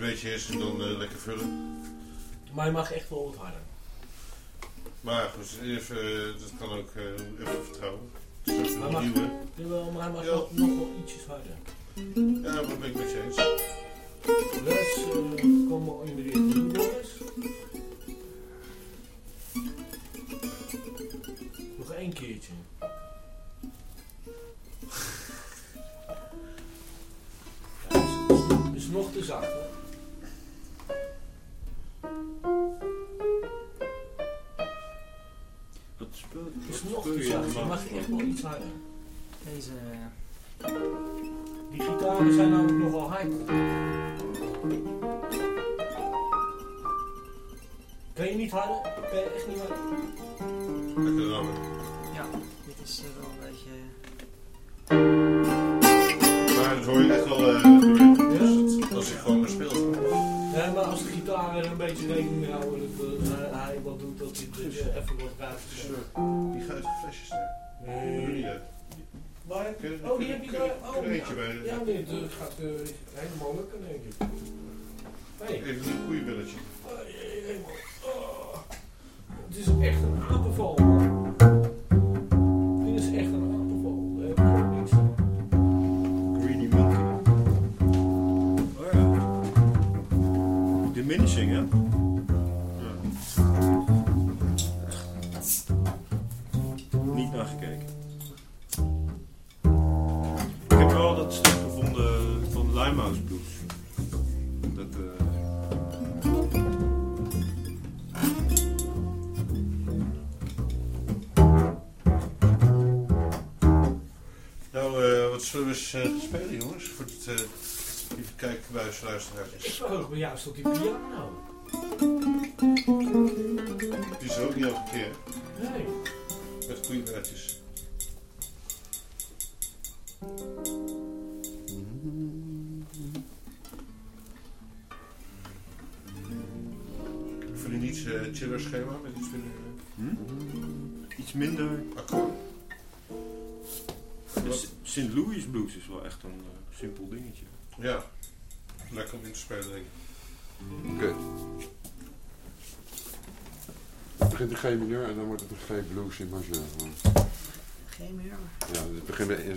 een beetje is en dan eh, lekker vullen. Maar je mag echt wel wat harder. Maar goed, even, eh, dat kan ook eh, even vertrouwen. Het is Maar ook mag- een nieuwe. Jawel, maar hij mag Ja. nog, nog wel ietsjes harder. Ja, dat ben ik met je eens. Les, uh, kom in de richting Boris. Nog één keertje. Ja, is, is nog te zacht hoor. Wat speel je? Het is nog te je zacht. Je mag echt wel iets harder. Deze... Die gitaren zijn namelijk nogal hard. Kan je niet harder? Kan je echt niet harder? Lekker rammen. Ja, dit is eh, wel een beetje... Maar dat hoor je echt wel uh, Maar als de gitaar er een beetje rekening mee houden dat eh, hij, wat doet, dat hij dat je even wat ruimte Sure. Die gaat flesjes daar. Nee. Maar, oh, die heb je daar. Oh, eentje bij- ja, nee, dat gaat eh, helemaal lukken, denk ik. Hey. Even een koeienbelletje. Oh, helemaal. Oh. Het is echt een apenval, Diminishing, hè? Ja. Niet naar gekeken. Ik heb wel dat stuk gevonden van Limehouse Blues. Dat, eh Nou, eh, wat zullen we eens eh, spelen, jongens? Voor het, even kijken, buis, Ik verheug me juist op die piano. Die is ook niet elke keer, Nee. met koeienbelletjes. Voor een iets eh, chiller schema met iets minder hm? iets minder. uh, akkoord. St. Louis Blues is wel echt een eh, simpel dingetje. Ja, lekker om in te spelen, denk ik. Oké. Het begint in G mineur en dan wordt het een G blues in majeur. Geen meer. Ja, het begint bij in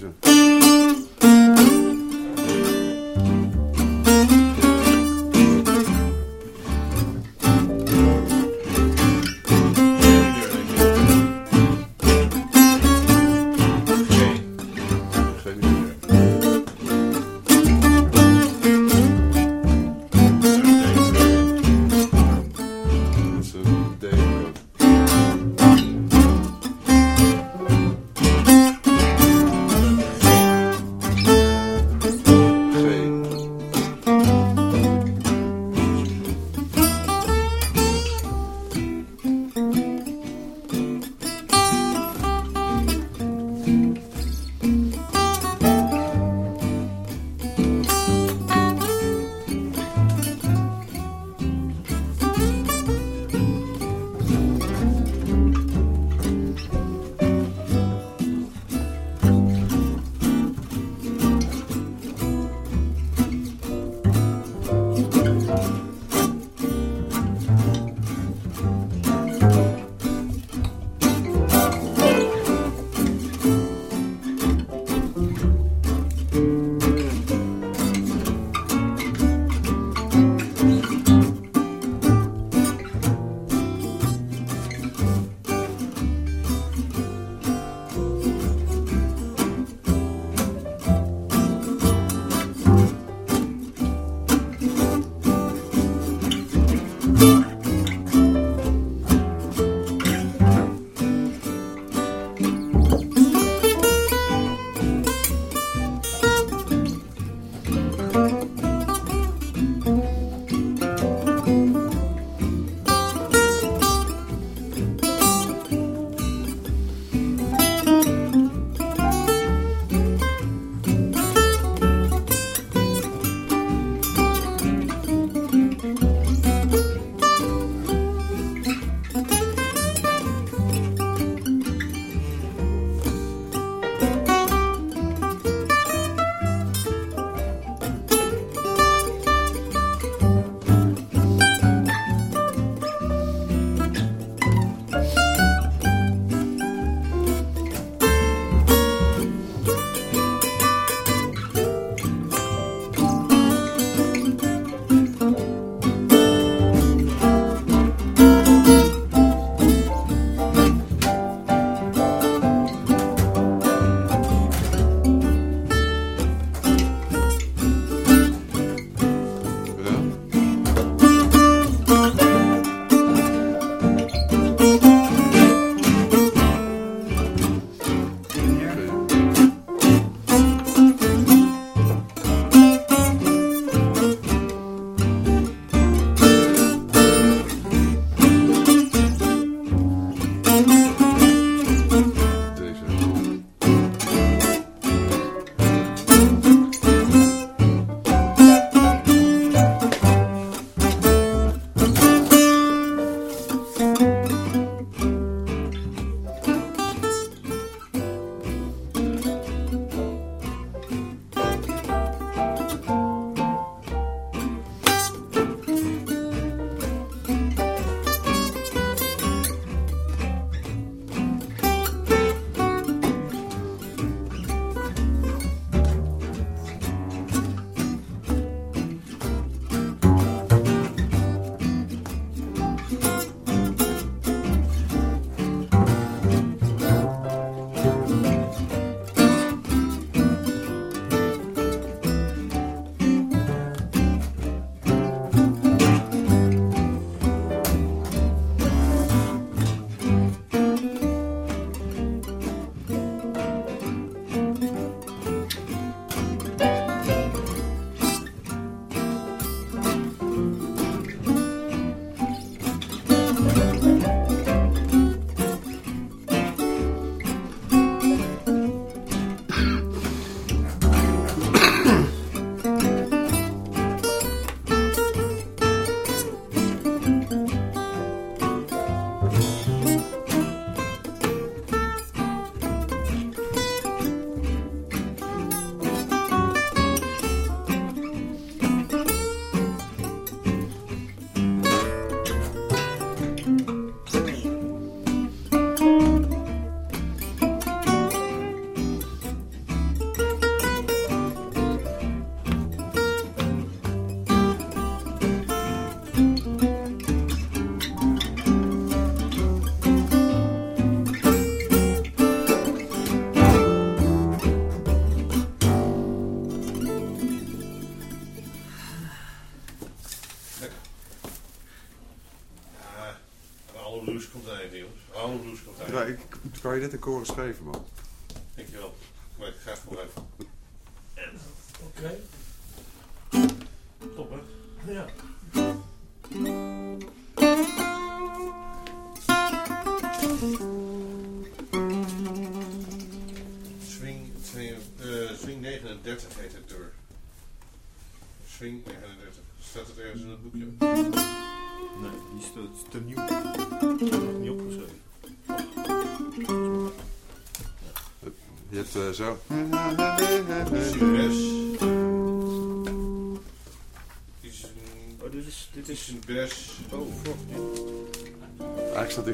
je dit een koren schrijven man?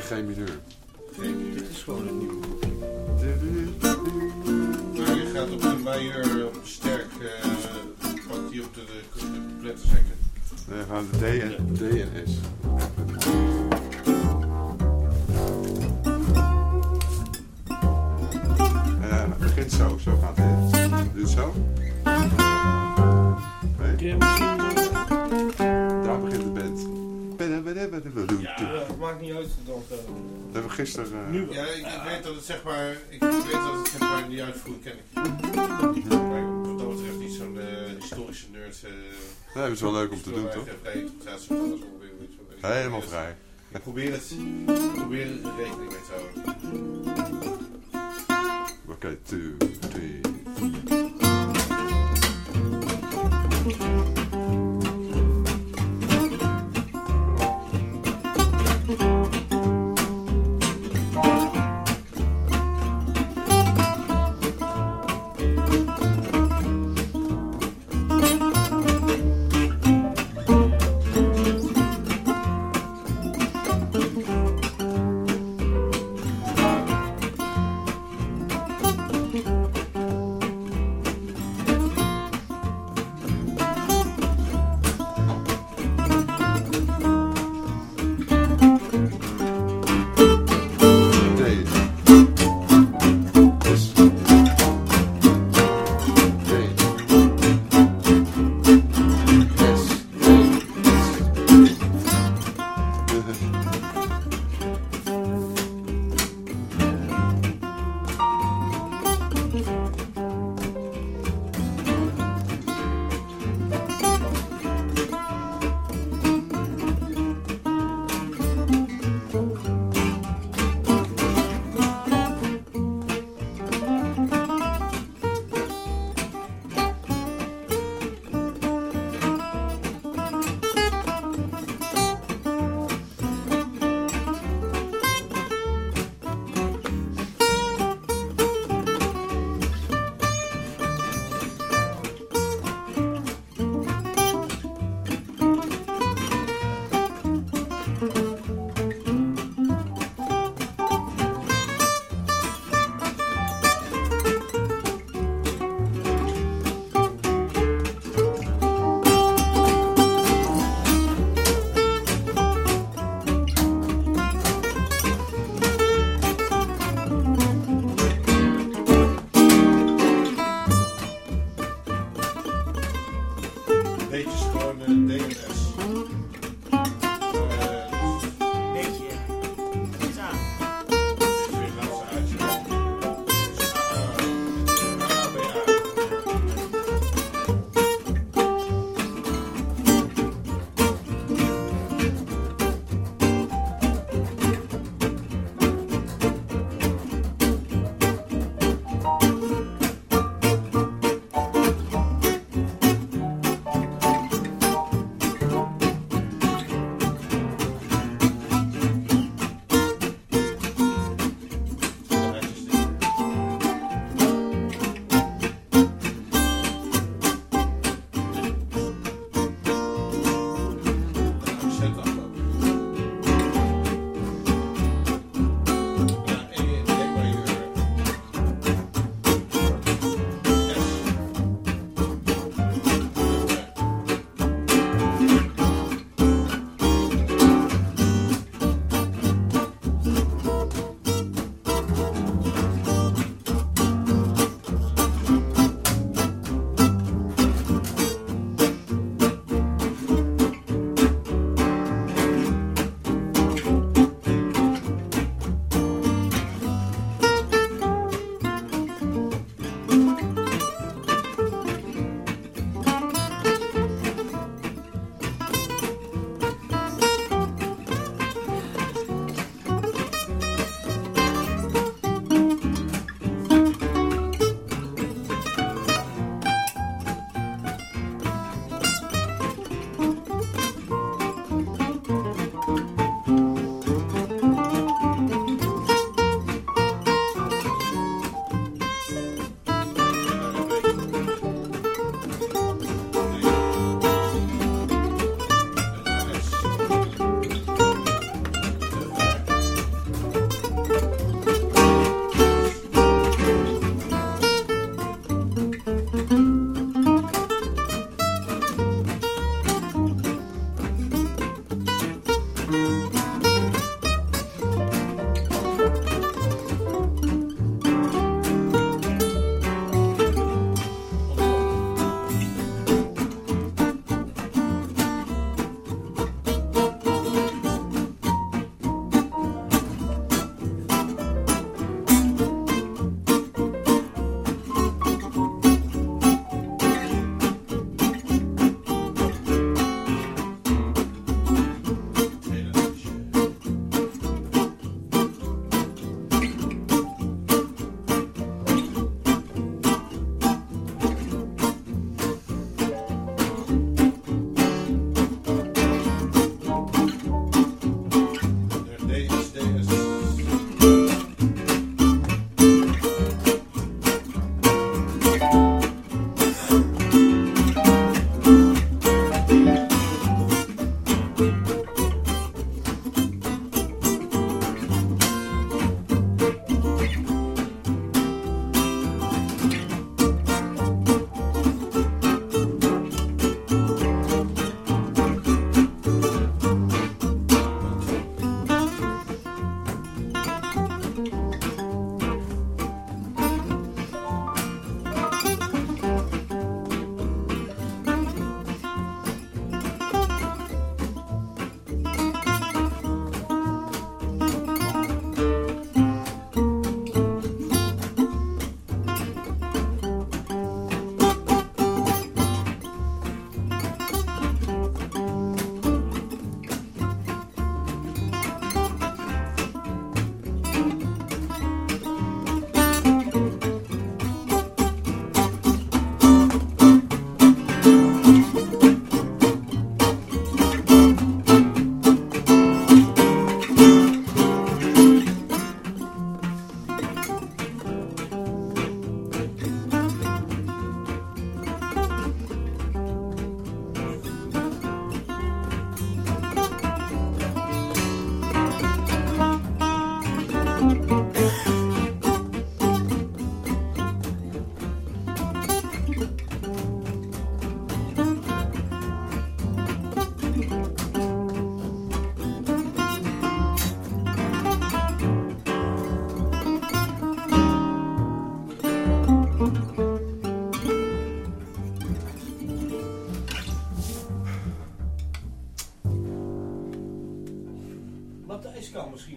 G mineur. is wel leuk om te doen, toch? Dus Helemaal vrij. Ik probeer het, ik probeer er rekening mee te houden. Oké, okay, two.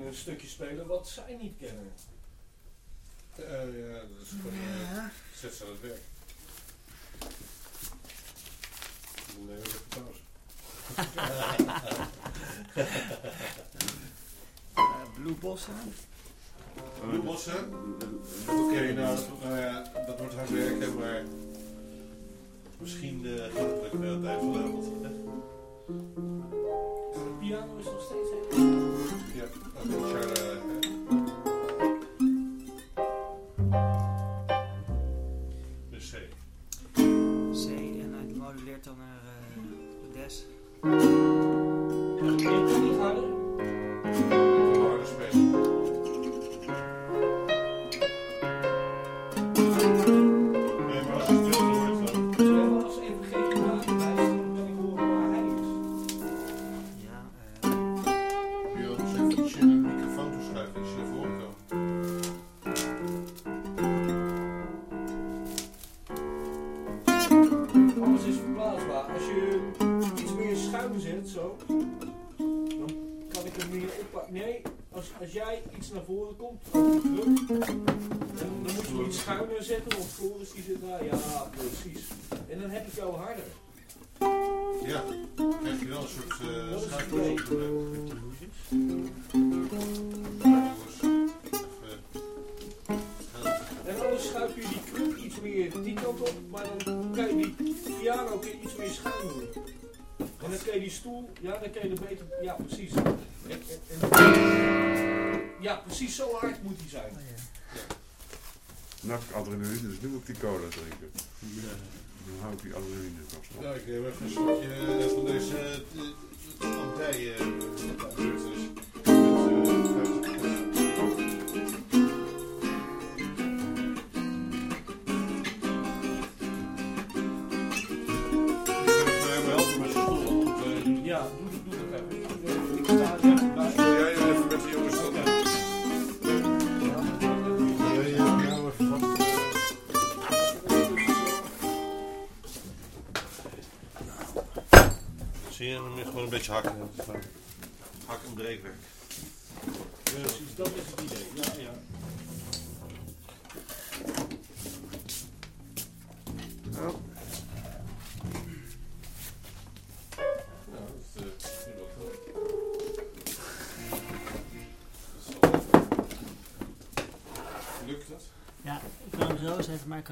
misschien een stukje spelen wat zij niet kennen. Uh, ja, dat is gewoon ja. Eh, zet ze aan het werk. Nee, we pauze. uh, Blue Bossen? Blue Bossen? Oké, okay, nou, nou ja, dat wordt hard werken, maar misschien gaat het ook wel tijd. De piano is nog steeds even. I'm gonna try to.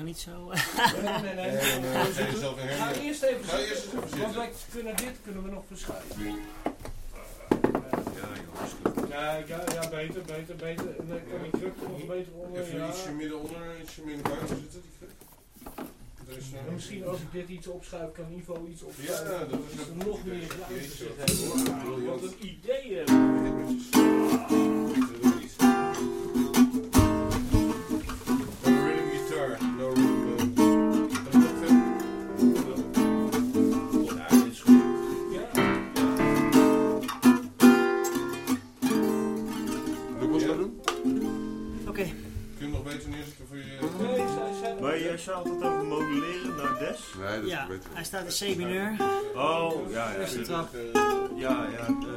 kan niet zo. Nee, nee, nee. nee, nee, nee. Ga eerst even zitten. Want wij kunnen dit kunnen we nog verschuiven. Ja, joh. Kijk, ja, ja, beter, beter, beter. En dan kan die kruk nog beter onder. Even ietsje midden onder ietsje midden buiten zitten, die kruk. Eh, Misschien als ik dit iets opschuif, kan Ivo iets opschuiven. Ja, dat is nog meer ruimte. Wat een I staat in C. Oh, ja, ja. Eerste trap. Ja, ja.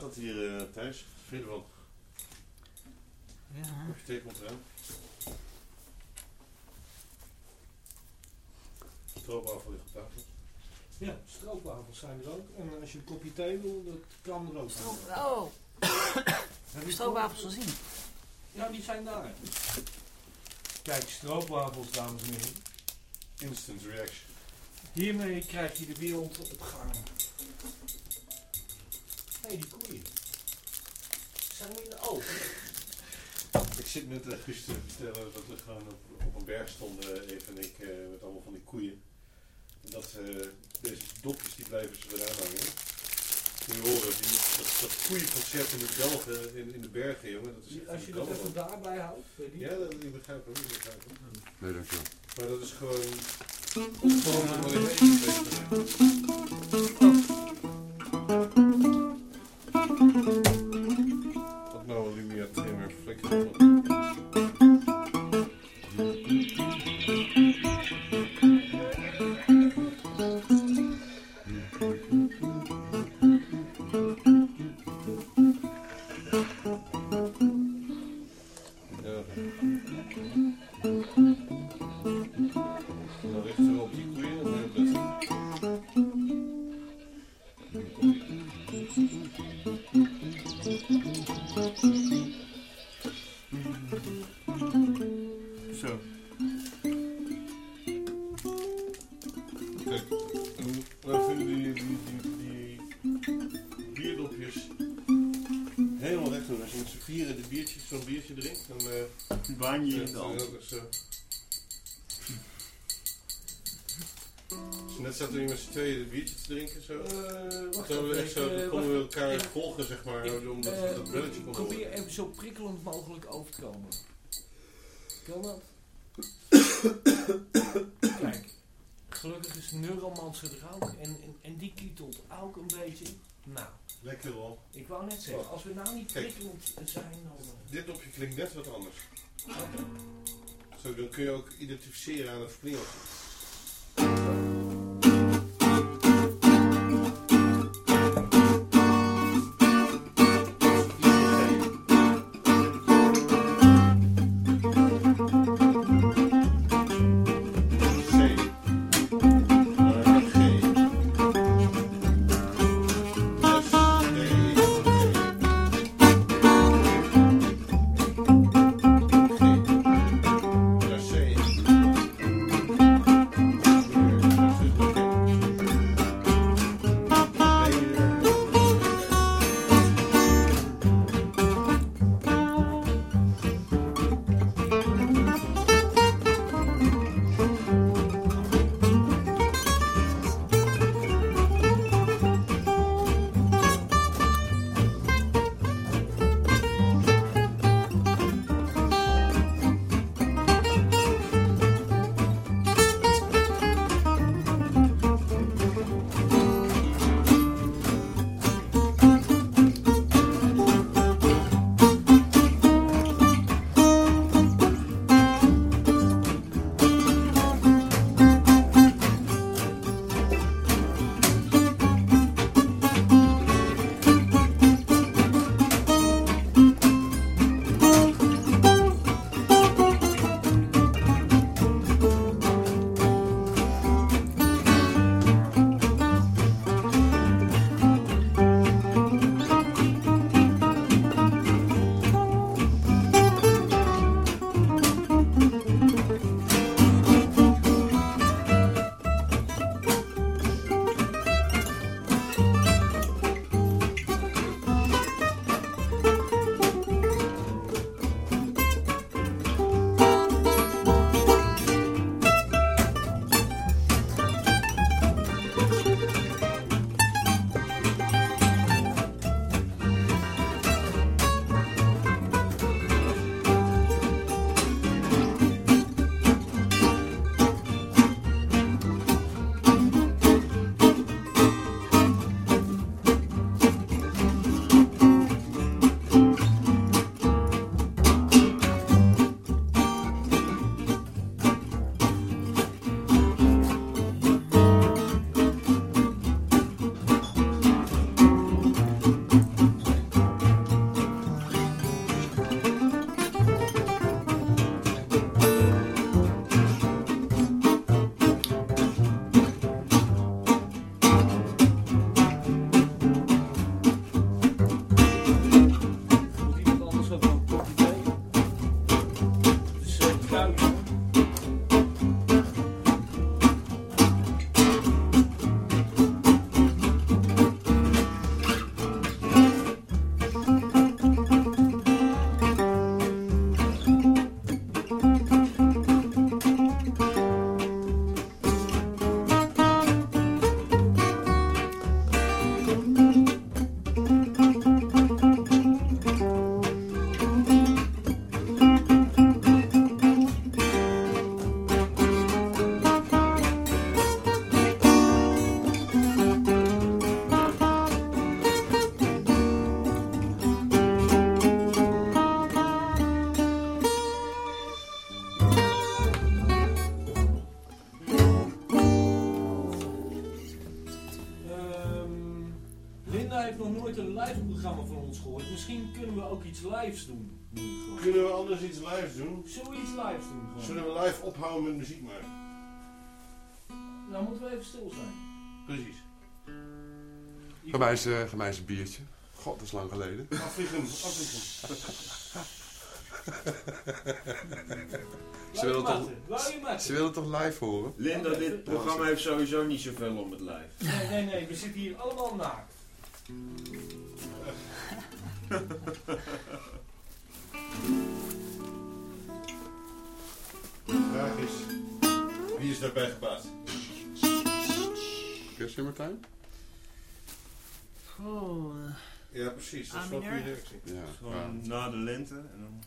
Gaat dat hier, eh Thijs? Vind je wel? Ja. Heb je thee komt eraan? Stroopwafel ligt op tafel. Ja, stroopwafels zijn er ook. En als je een kopje thee wil, dat kan er ook. Stroop, oh, Heb je stroopwafels gezien? Ja, die zijn daar. Kijk, stroopwafels, dames en heren. Instant reaction. Hiermee krijg je de wereld op gang. Hey, die koeien. Zijn we in de oven? Ik zit net uh, Guus te vertellen dat we gewoon op, op een berg stonden, even en ik, eh, met allemaal van die koeien. En dat eh, deze dopjes, die blijven ze eraan hangen. Moet je horen, die, dat, dat koeienconcert in de Belgen, in, in de bergen, jongen. Dat is echt Als je een dat even daarbij houdt, weet je. Ja, dat, ik begrijp hem, ik begrijp hem. Nee, dankjewel. Maar dat is gewoon... Gewoon wat ik even weet. Wat nou, Lumia Trimmer, flikker dat is, Dus net zaten we hier met z'n tweeën de biertje te drinken zo. Eh, wacht Toen we even, echt zo, ik, dan konden we elkaar ik- volgen, zeg maar, ik, omdat we dat belletje konden Probeer horen. even zo prikkelend mogelijk over te komen. Kan dat? Kijk, gelukkig is Neuromans er ook en, en, en die kietelt ook een beetje. Nou, Lekker hoor. ik wou net zeggen, als we nou niet Kijk. prikkelend zijn, dan... Dit dopje klinkt net wat anders. Zo, dan kun je ook identificeren aan het verklingeltje. Misschien kunnen we ook iets lives doen. Kunnen we anders iets lives doen? Zullen we iets lives doen? Gewoon? Zullen we live ophouden met muziek maken? Nou moeten we even stil zijn. Precies. Voor mij is, eh, een biertje. God, dat is lang geleden. Afvliegen, afvliegen. Ze willen toch-? Ze willen het toch live horen? Linda, dit programma heeft sowieso niet zoveel om het lijf. Nee, nee, nee. We zitten hier allemaal naakt. De vraag is, wie is daarbij gebaat? Weer Martijn? Oh, Ja, precies. Dat is wel een reactie. Ja. Gewoon na de lente en dan...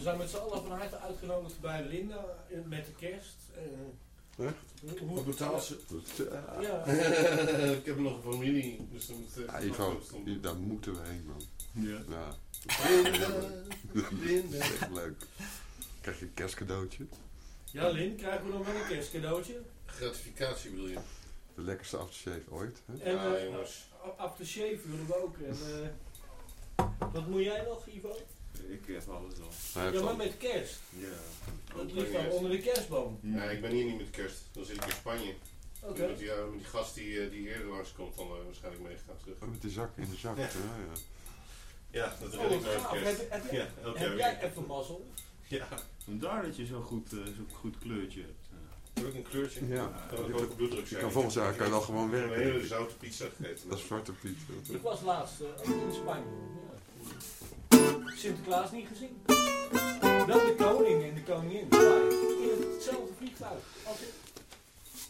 We zijn met z'n allen van harte uitgenodigd bij Linda eh, met de kerst. Eh, Echt? hoe- Wat betaalt ze? Ja, ik heb nog een familie, dus dan moet Ja, eh, daar moeten we heen, man. Ja. Ja, Linda, Linda. dat is echt leuk. Krijg je een kerstcadeautje. ja, Lin, krijgen we dan wel een kerstcadeautje? Gratificatie bedoel je? De lekkerste aftershave ooit. Hè? En eh, jongens. aftershave willen we ook. En, eh, wat moet jij nog, Ivo? Ik heb alles al. Ja, maar met kerst. Ja. Dat ligt dan onder de kerstboom. Ja, ik ben hier niet met kerst. Dan zit ik in Spanje. Oké. Met, die, eh, met die gast die, eh, die eerder langskomt, dan eh, waarschijnlijk meegaan terug. Oh, met de zak in de zak. Ja. Ja. Ja, Ja, dat Oh, red ik kerst. Heb, heb, jij- Ja, heb jij even mazzel? Ja, Vandaar dat je zo'n goed, zo'n goed kleurtje hebt. heb ik een kleurtje? Ja. Ook een bloeddruk zijn. kan volgens jaar kan je wel gewoon Ik heb werken. Een hele zoute pizza gegeten. Dat is Zwarte Piet. Ik was laatst ook in Spanje. Sinterklaas niet gezien. Wel de koning en de koningin. maar In hetzelfde vliegtuig. Als ik.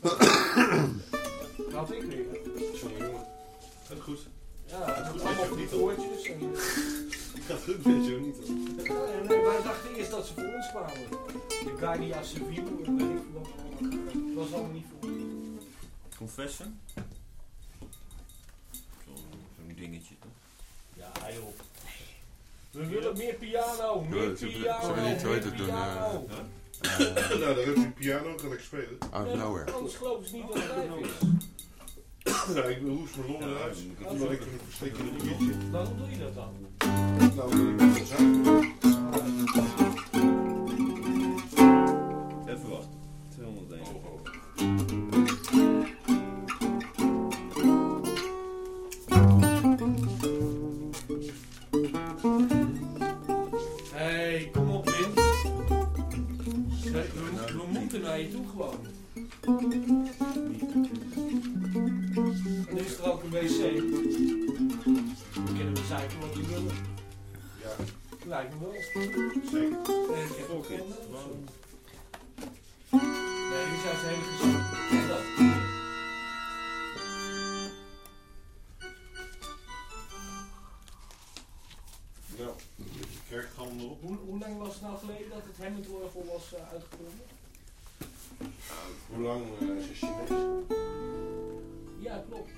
Had ik weer. Jongen, jongen. Gaat goed. Ja, Het goed allemaal je niet, hoor. woordjes. En, Gaat goed met jou niet hoor. Ja, nee, wij dachten eerst dat ze voor ons kwamen. De Guardia Civil weet ik wat allemaal. Dat was allemaal niet voor ons. Confession? Zo'n zo'n dingetje toch? Ja, joh. We willen meer piano, meer piano, willen niet meer weten doen? Uh, nou, daar heb je piano, kan ik spelen. out of nowhere. Anders geloven ze niet dat het lijf is. Ja, ik hoest mijn longen Ja, eruit. dan ik ik een biertje. Waarom doe je dat dan? Nou, ben ik. Je toe gewoon. En er is er ook een wc. Dan kunnen we zeiken wat we willen. Ja, Lijkt me wel. zeker. En ik heb ook geen. Nee, die zijn ze hele gezond. En dat. Nou, kerkgalm erop. Hoe, hoe lang was het nou geleden dat het Hammond-orgel was uh, uitgevonden? Hoe lang eh, is een Chinees? Ja, klopt.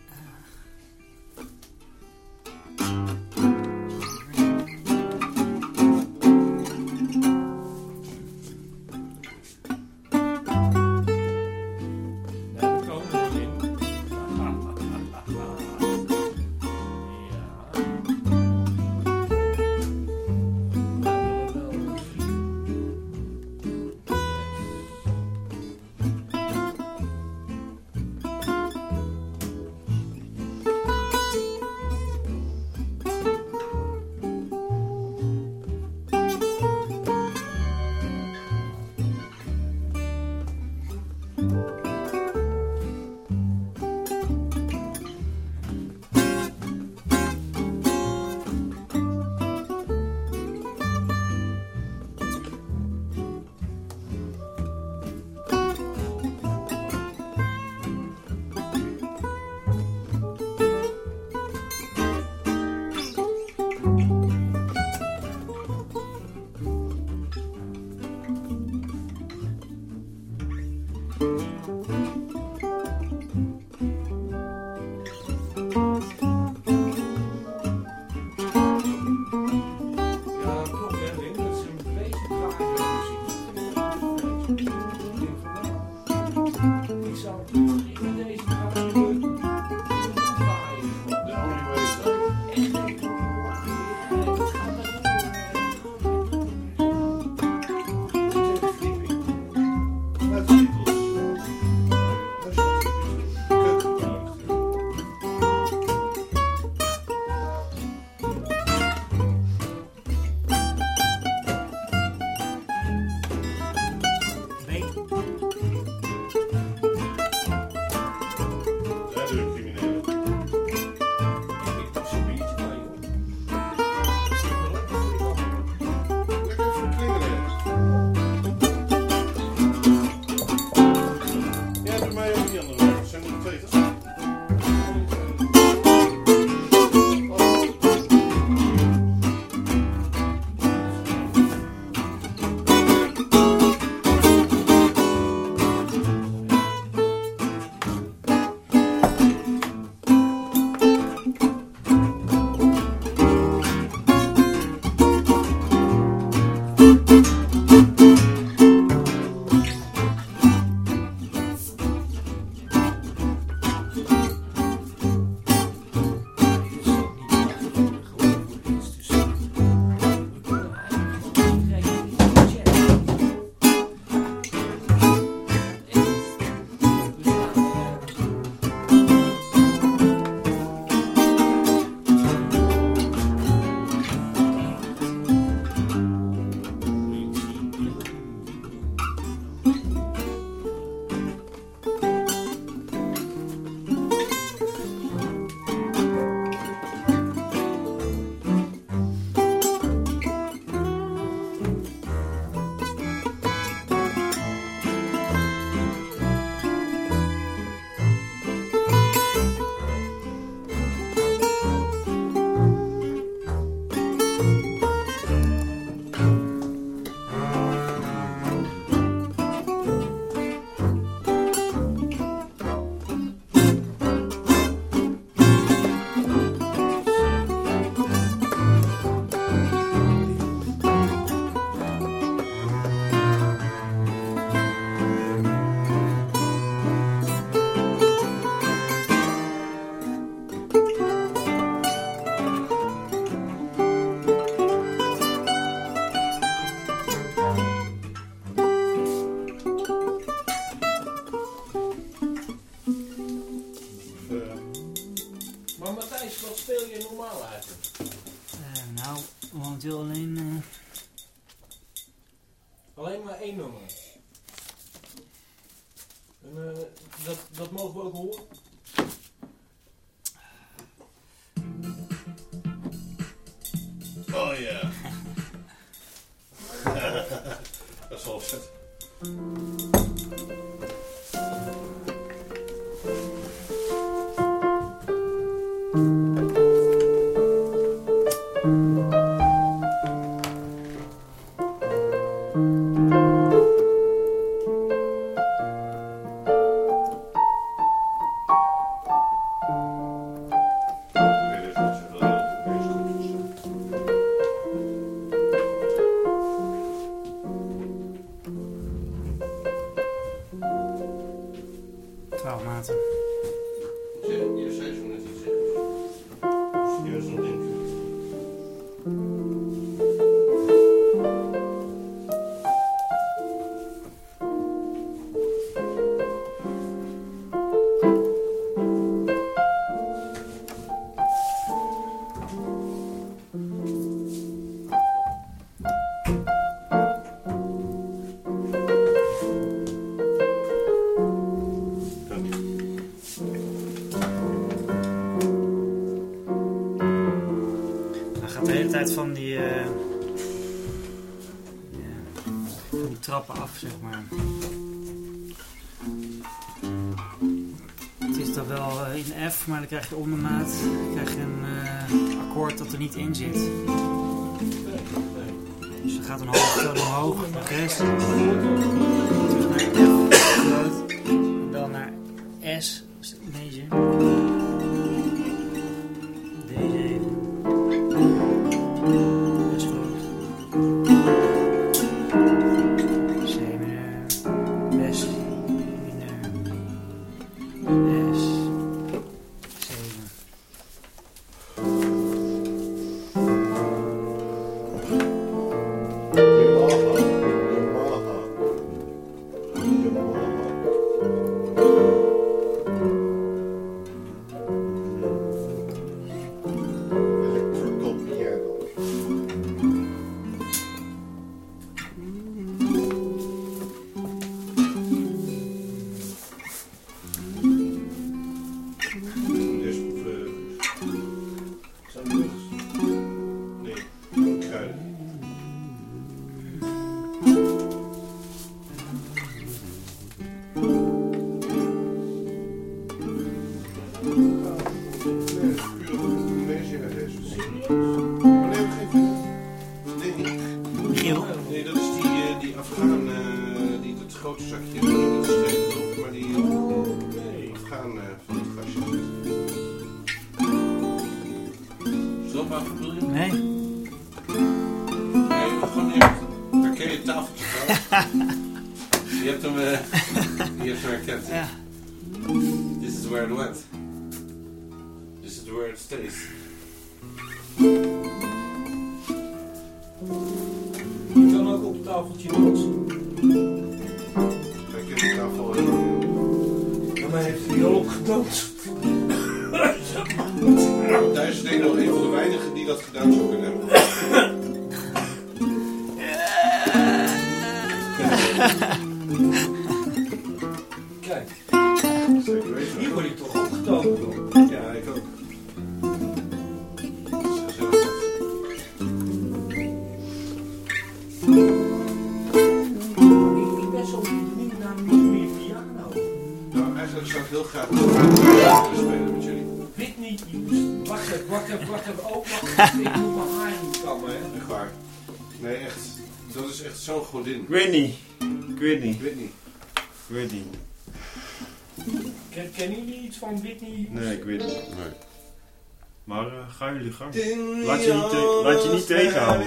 Laat je niet, laat je niet tegenhouden.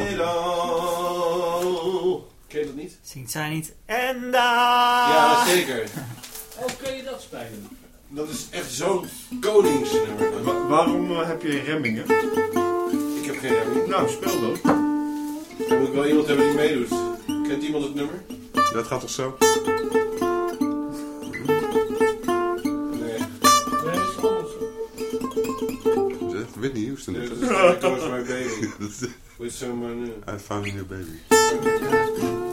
Ken je dat niet? Zingt zij niet? En daar! Ja, zeker. Hoe kun je dat spelen? Dat is echt zo'n koningsnummer. Waarom eh, heb je remmingen? Ik heb geen remmingen. Nou, speel dan. Dan moet ik wel iemand hebben die meedoet. Kent iemand het nummer? Dat gaat toch zo? my baby. With someone new. I found a new baby.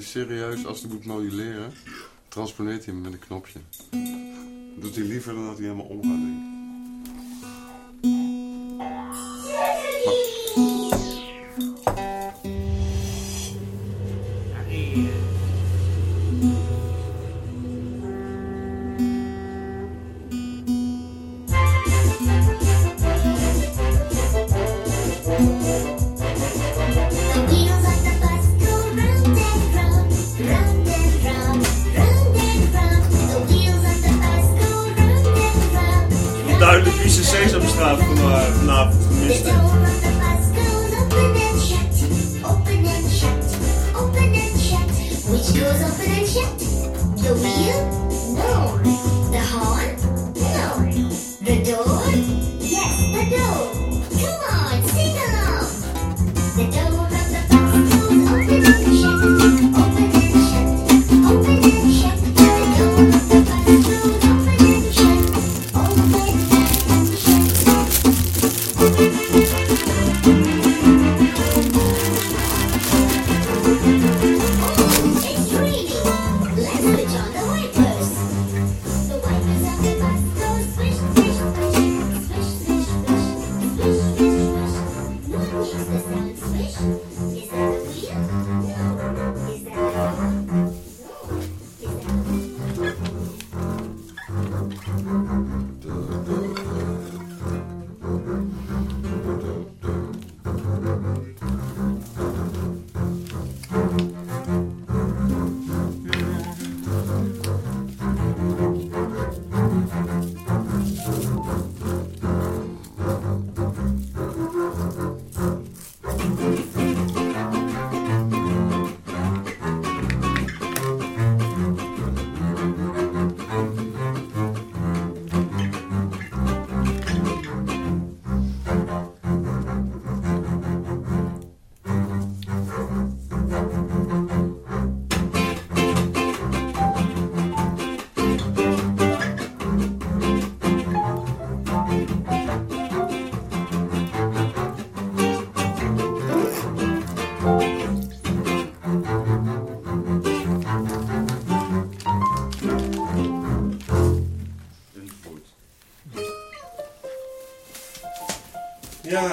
serieus, als hij moet moduleren, transponeert hij hem met een knopje. Dat doet hij liever dan dat hij helemaal omgaat.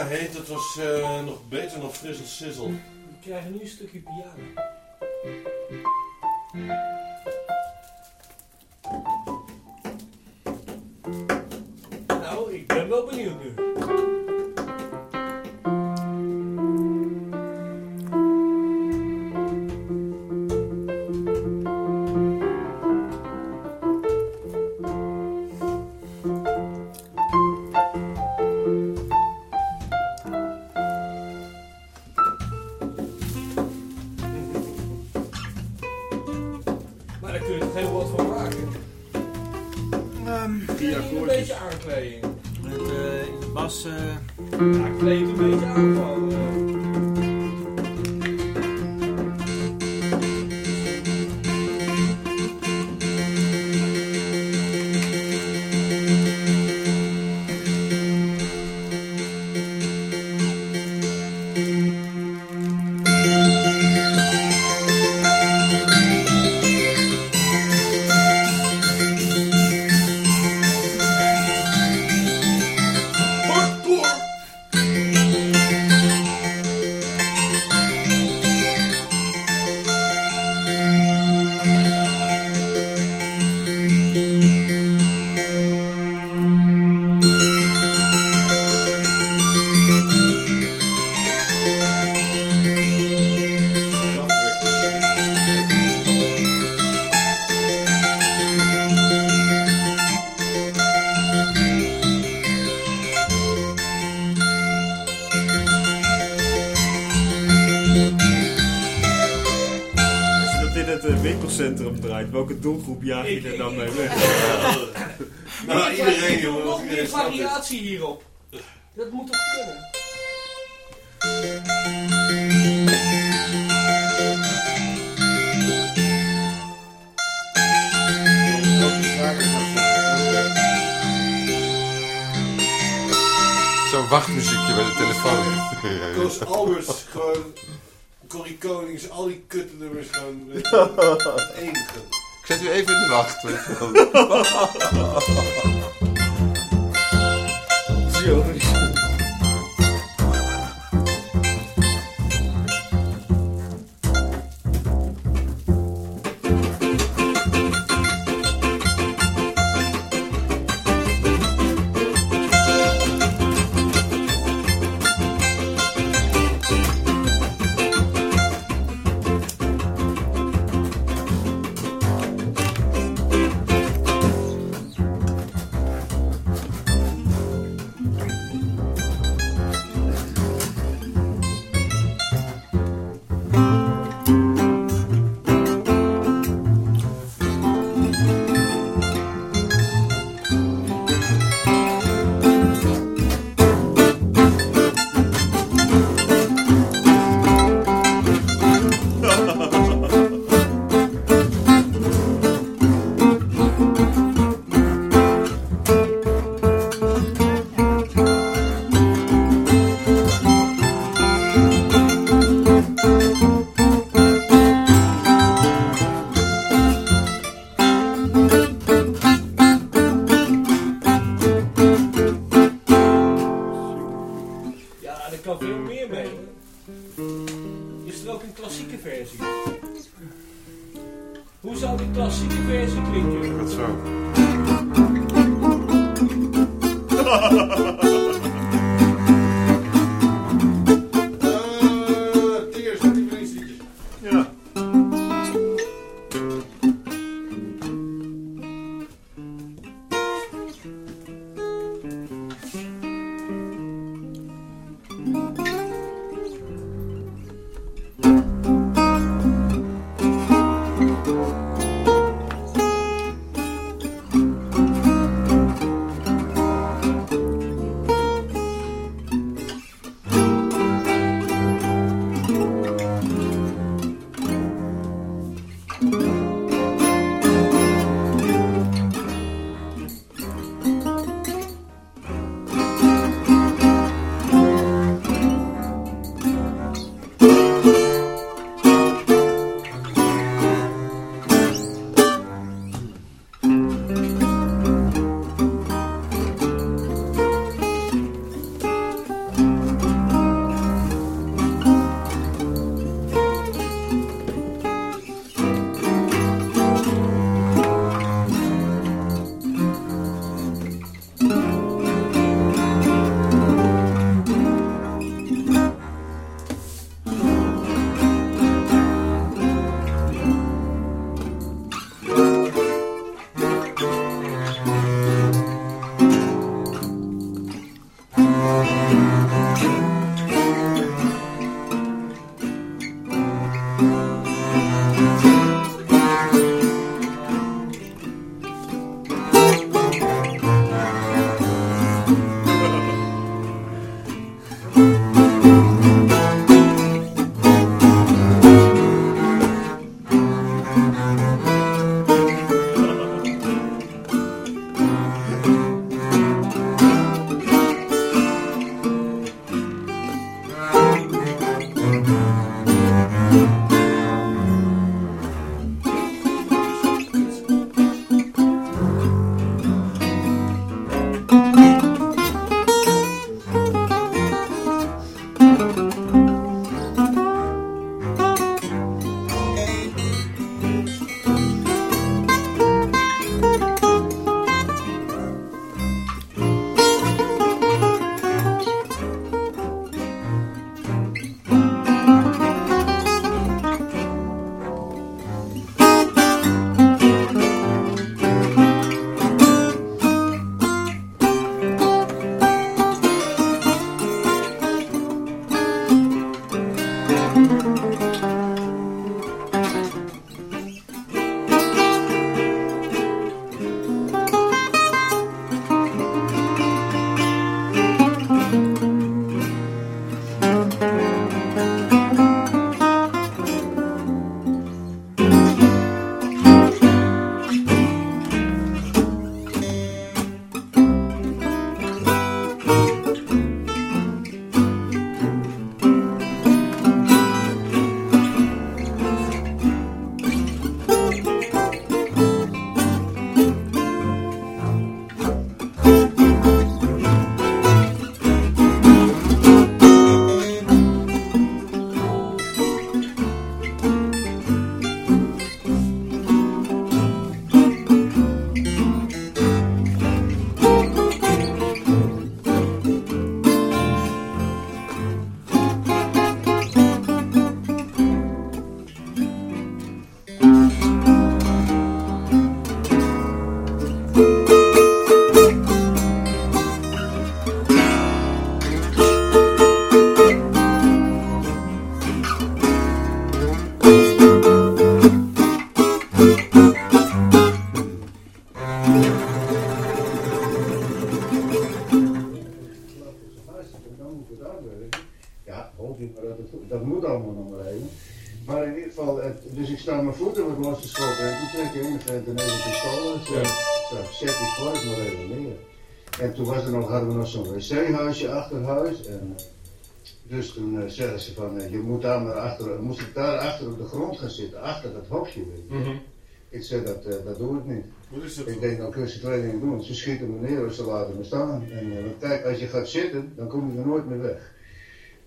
Hé, dat was eh, nog beter dan Frizzle Sizzle. We krijgen nu een stukje welke doelgroep jaag je er dan mee weg? Nou, iedereen, jongen. Nog meer variatie hierop. Dat moet toch kunnen? Zo'n wachtmuziekje bij de telefoon. Koos Alberts, gewoon... Corrie Konings, al die kutnummers gewoon... Het enige. Ik zet u even in de wacht. zeggen ze van, eh, je moet daar maar achter, moest ik daar achter op de grond gaan zitten, achter dat hokje. Weet je. Mhm. Ik zei, dat, eh, dat doe ik niet. Wat is dat? Ik denk, dan kun je twee dingen doen. Ze schieten me neer of ze laten me staan. En eh, kijk, als je gaat zitten, dan kom je er nooit meer weg.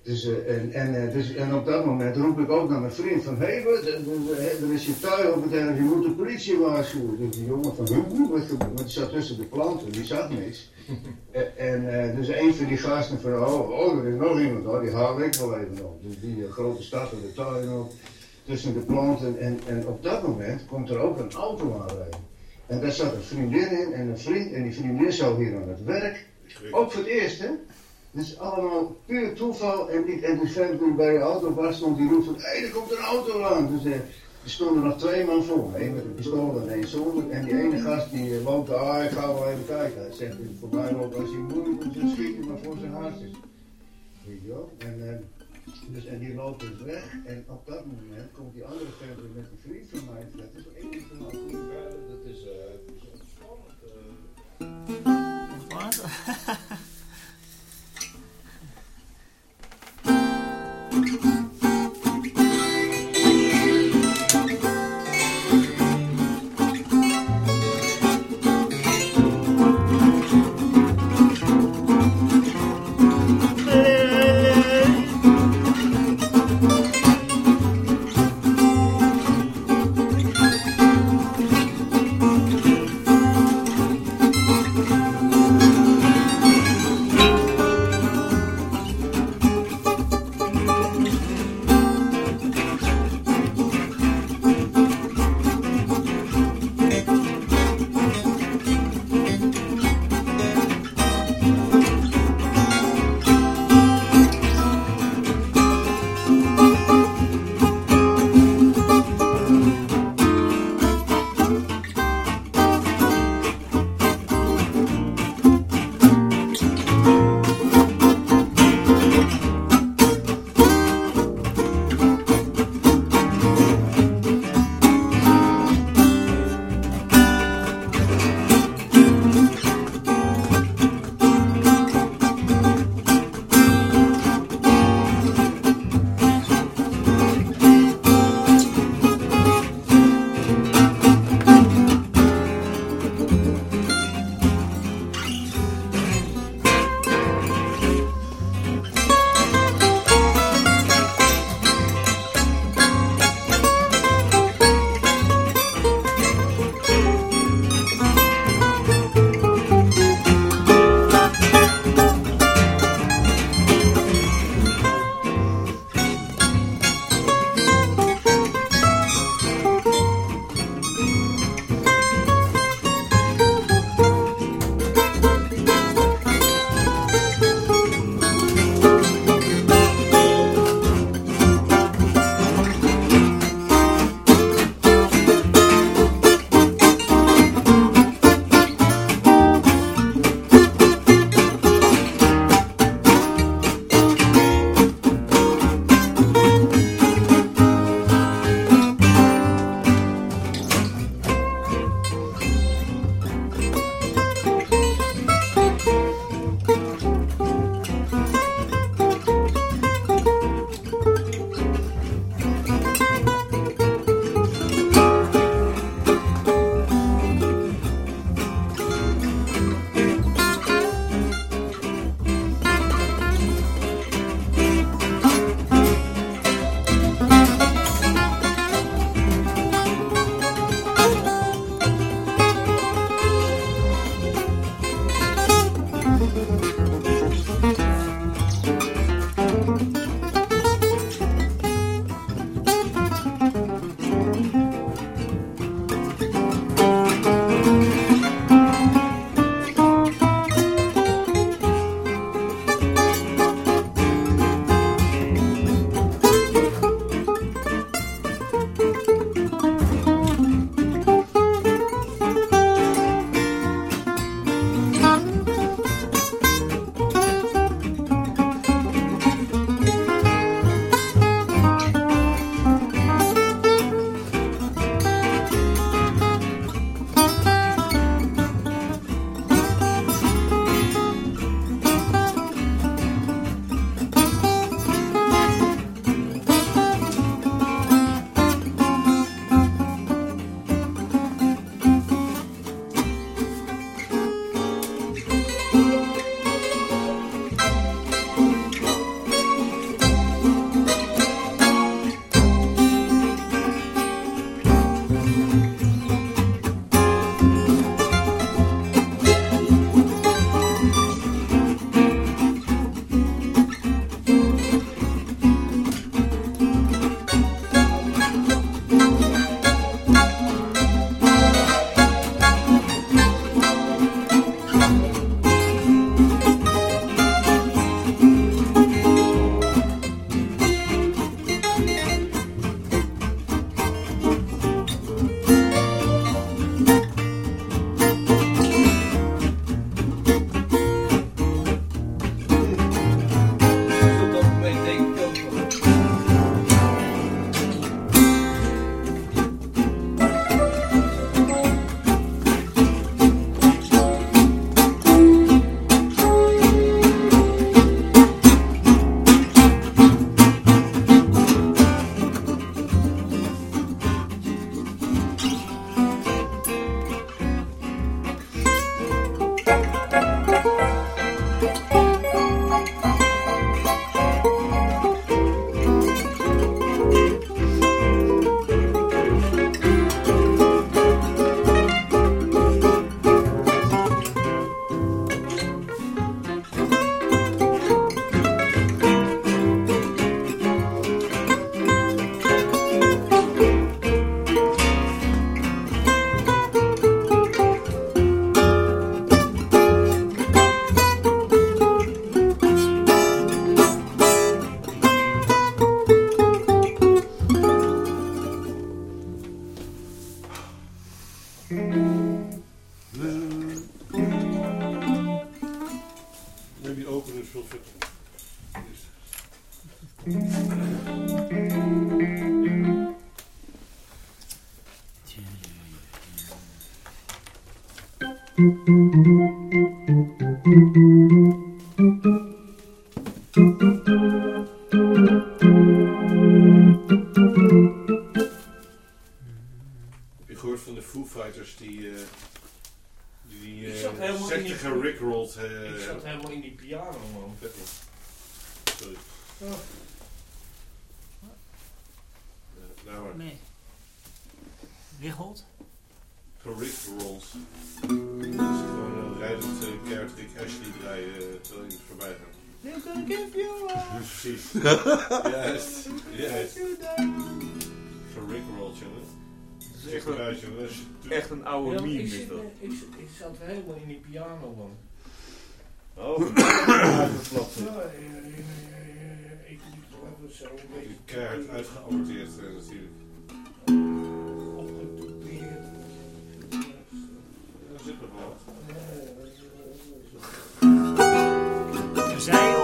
Dus, en, en, eh, dus, en op dat moment roep ik ook naar mijn vriend van, hé, hey, eh, er is je tuin op het erf, je moet de politie waarschuwen. Dus die jongen van, wat? Want die zat tussen de planten, die zag niks. En dus een van die gasten van, oh, oh, er is nog iemand, oh, die haal ik wel even op. Dus die grote stad in de tuin op, tussen de planten. En, en op dat moment komt er ook een auto aanrijden. En daar zat een vriendin in en een vriend, en die vriendin zou hier aan het werk. Ook voor het eerst, hè? Dus allemaal puur toeval. En, die, en de vent die bij de auto was stond, die roept van, hé, er komt een auto aan. Dus eh, er stonden nog twee man voor. Eén met een pistool en één zonder. En die ene gast die uh, loopt, ah, ik ga wel even kijken. Hij zegt, voor mij loopt als hij moeilijk is, schiet hij maar voor zijn hartjes. Weet je wel? En, eh, dus, en die loopt dus weg. En op dat moment komt die andere vent met die vriend van mij. Dat is één ding van dat is, eh, dat is eh. Wat? zat helemaal in die piano, van. Oh, uitgeflapt. Ja, ik liep zo een beetje... Keihard uitgeamorteerd, eh, natuurlijk. Opgetupeerd. Daar zit nog wel. We zijn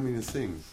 communist things.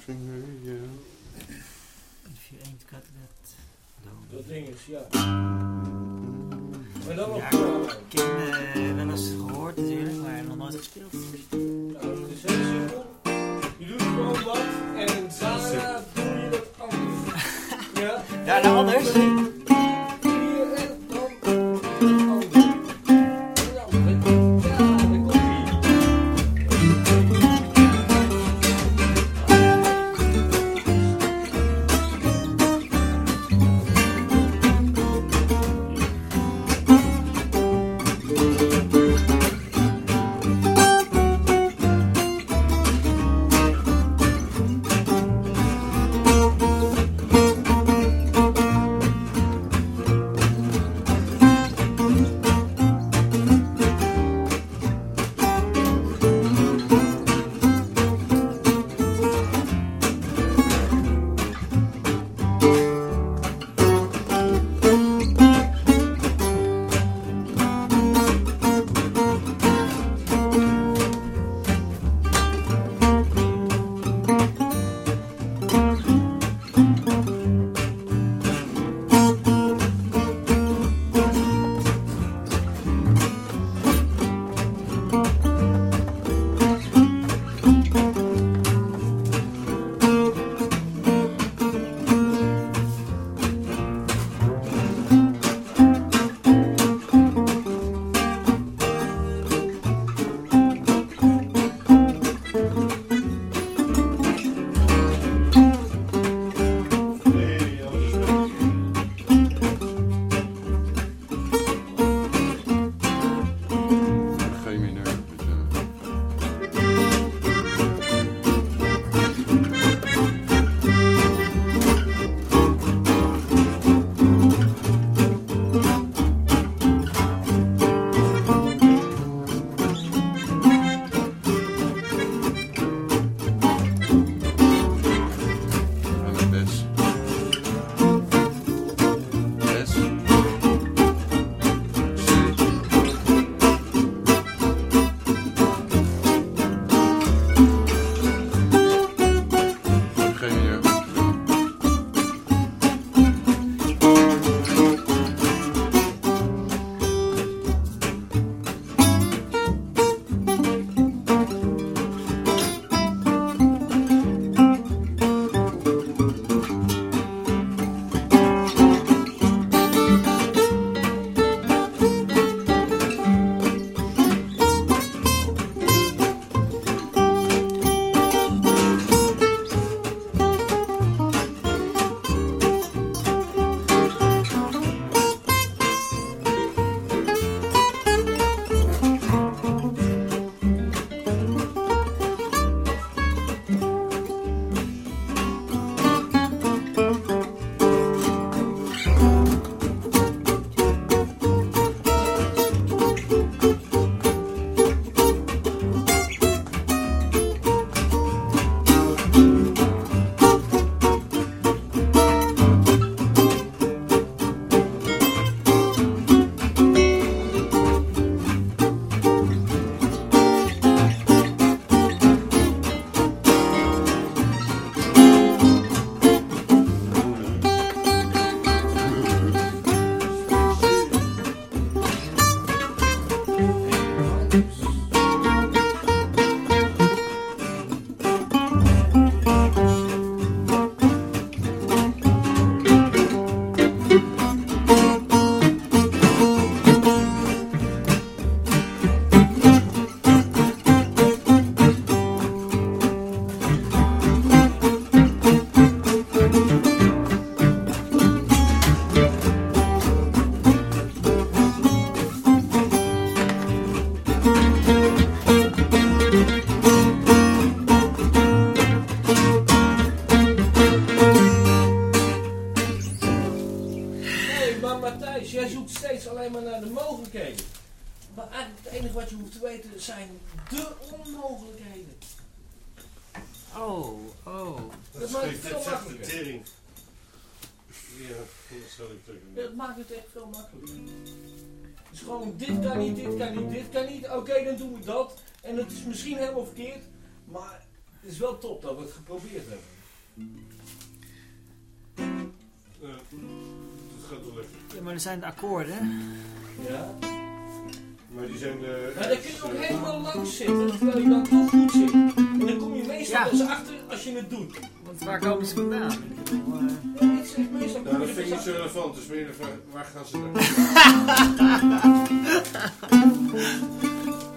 Zijn de onmogelijkheden. Oh, oh. Dat maakt het veel makkelijker. Ja, dat zal ik terug Dat maakt het echt veel makkelijker. Dus gewoon, dit kan niet, dit kan niet, dit kan niet. Oké, dan doen we dat. En het is misschien helemaal verkeerd. Maar Het is wel top dat we het geprobeerd hebben. Eh, dat gaat wel lekker. Ja, maar er zijn de akkoorden. Ja. Maar die zijn... eh, Maar dan kun je ook helemaal langs zitten, terwijl je dan toch goed zit. En dan kom je meestal Ja. pas achter als je het doet. Want waar komen ze vandaan? Ik eh, Ja, echt meestal Nou, dat vind ik niet zo relevant. Is meer de vraag, waar gaan ze naar?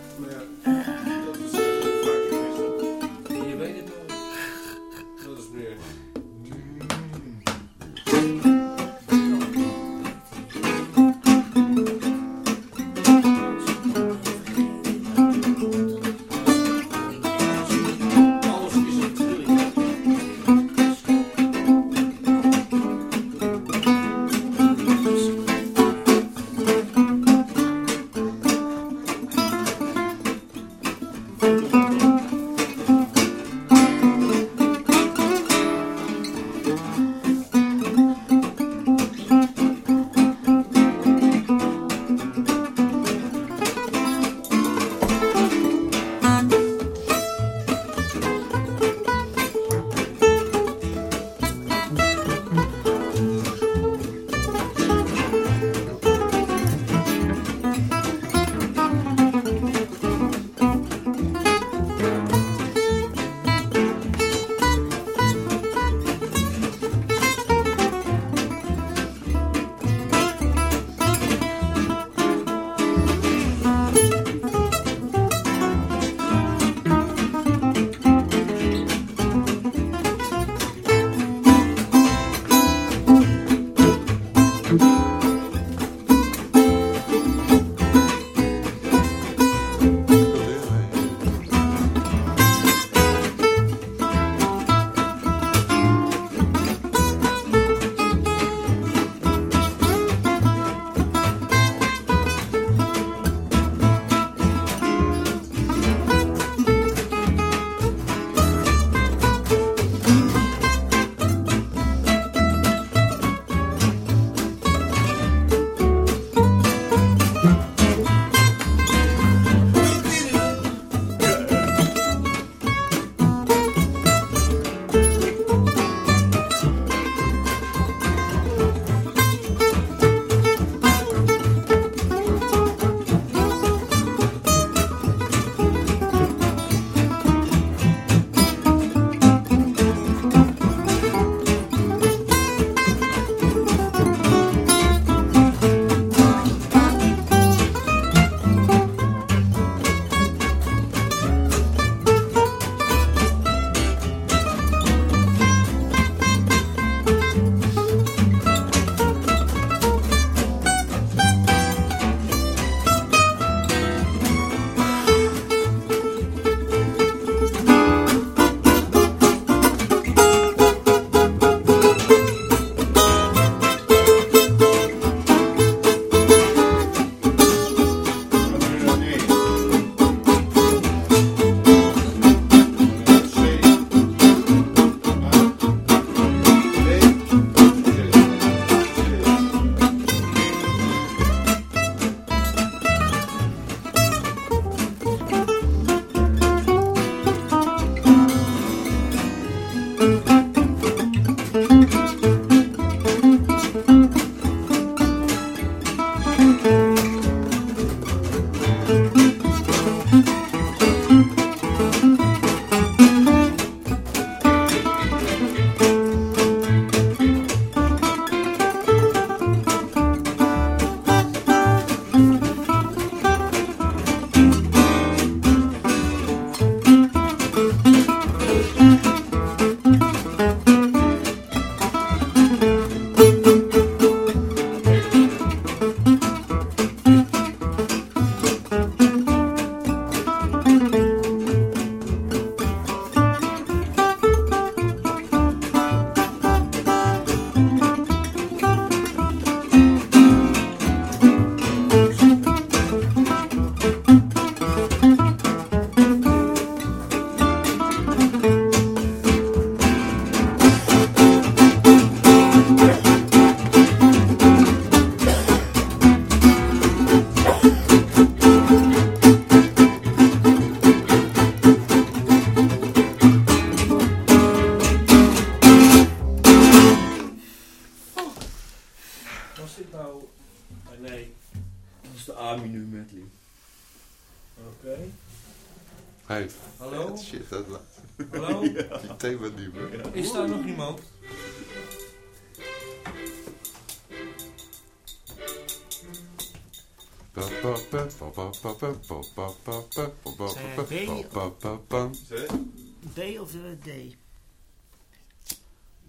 D of de D?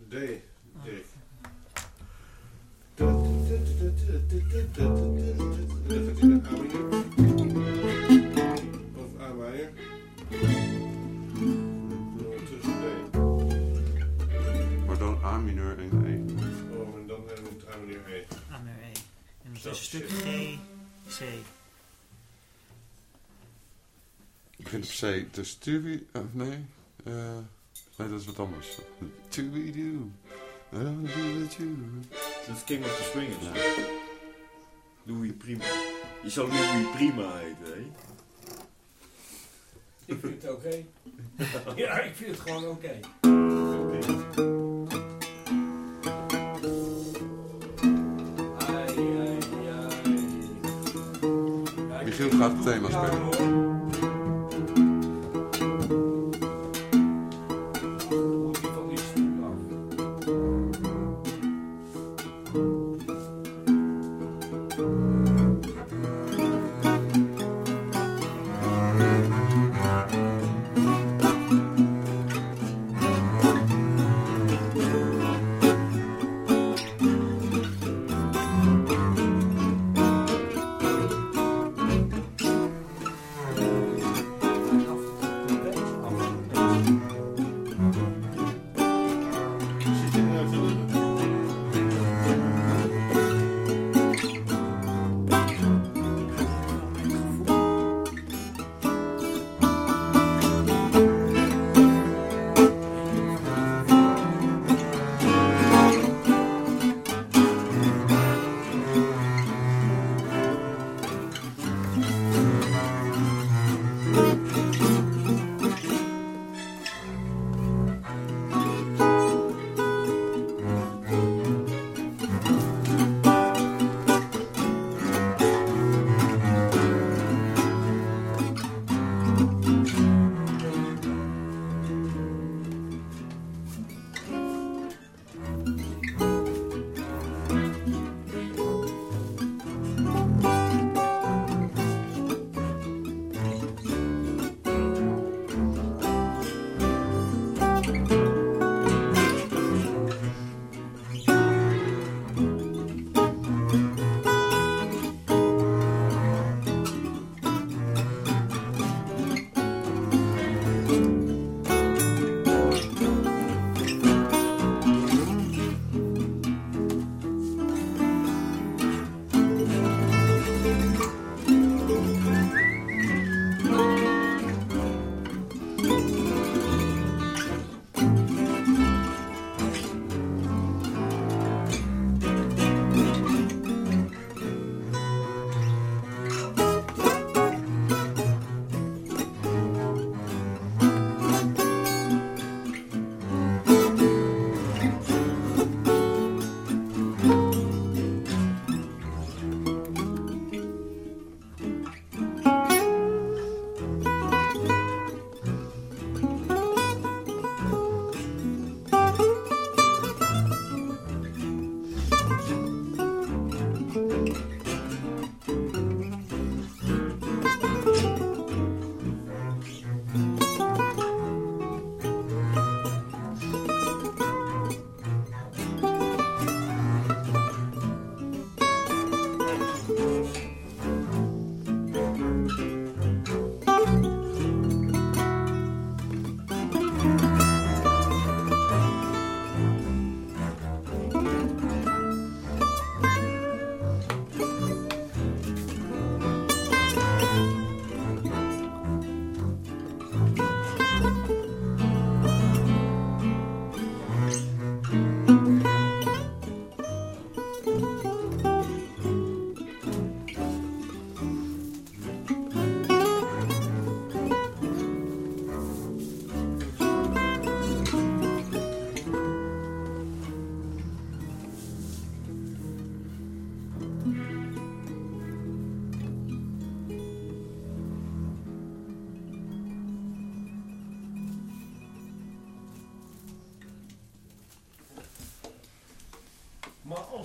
D. D. C. Dus tubi... Uh, nee. eh, nee, dat is wat anders. Tubi do. I don't do what you. Dat is King of the Swingers. Ja. Louis Prima. Je zou Louis Prima heten, hè? Ik vind het oké. ja, ik vind het gewoon oké. Ik Michiel gaat het thema spelen.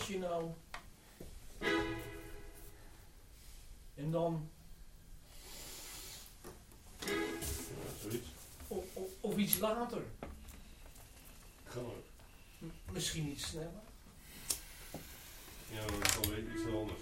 je? Nou? En dan... Zoiets. Of, of, iets later. Gewoon. Misschien iets sneller. Ja, maar dat is wel iets anders.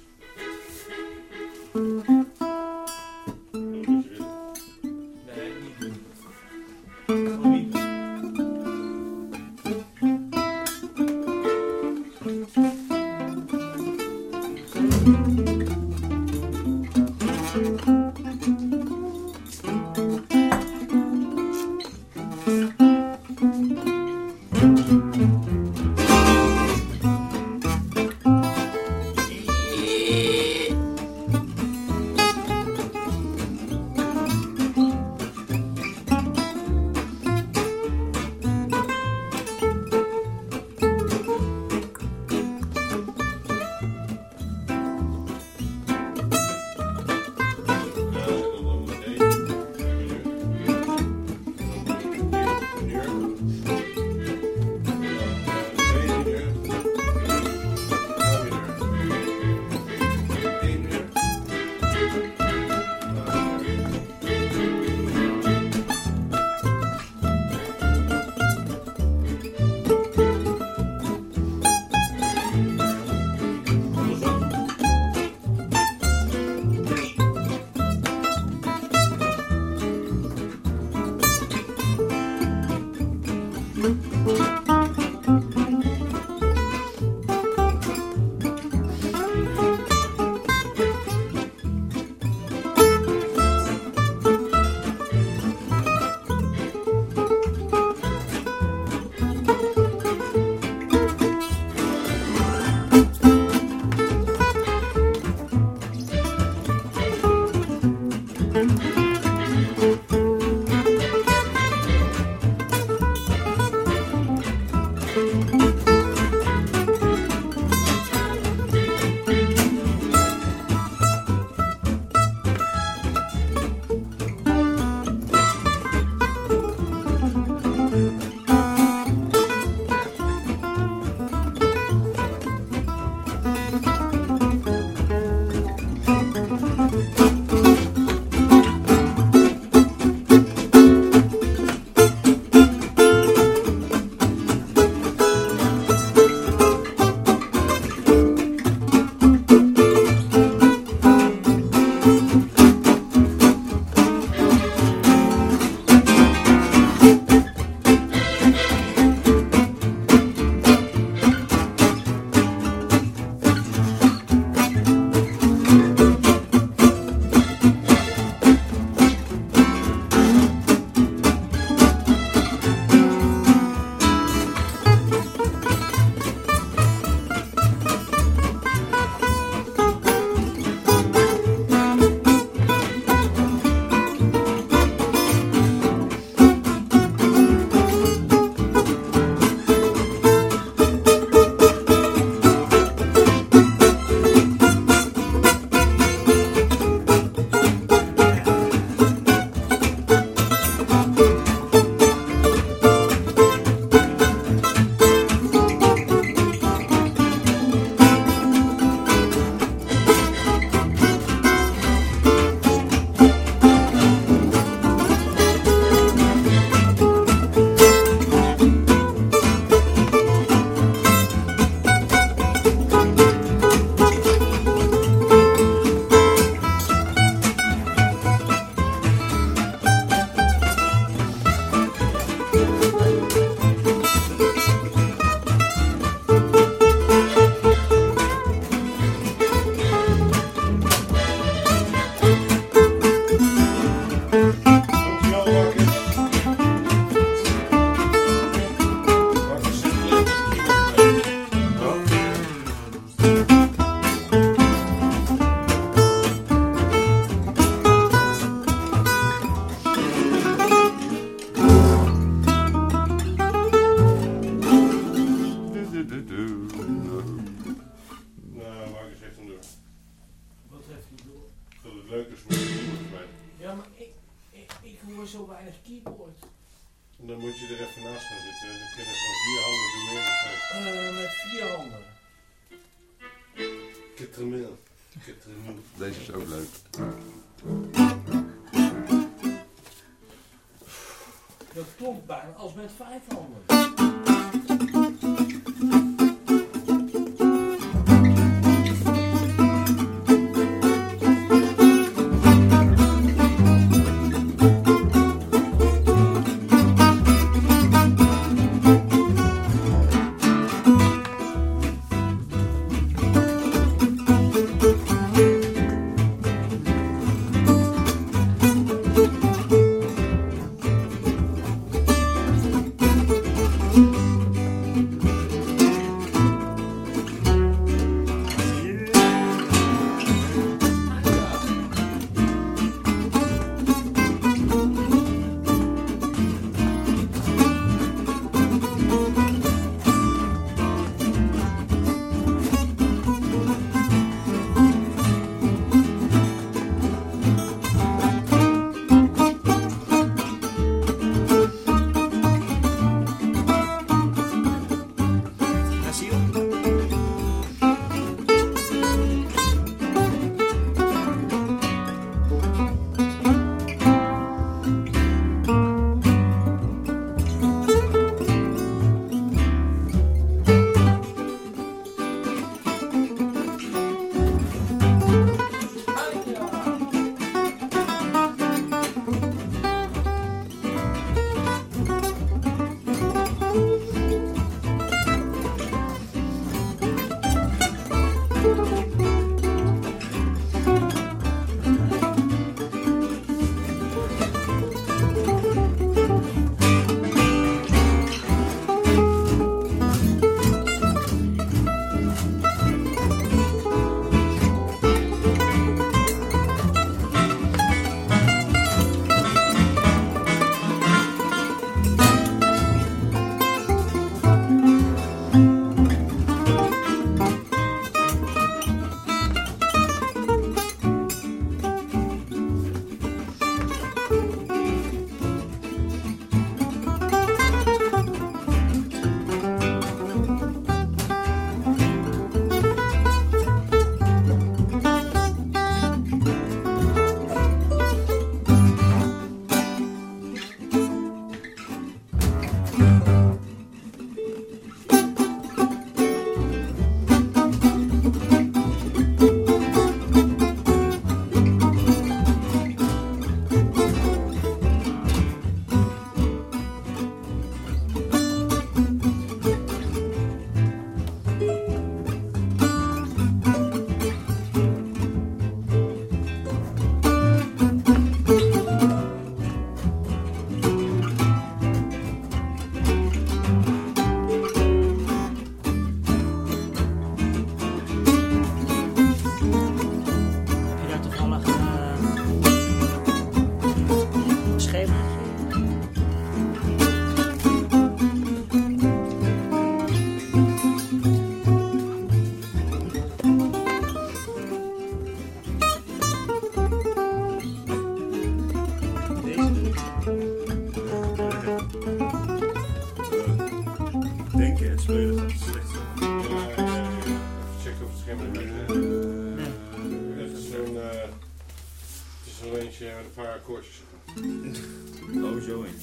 paar koortjes gehad. Oh, zo in.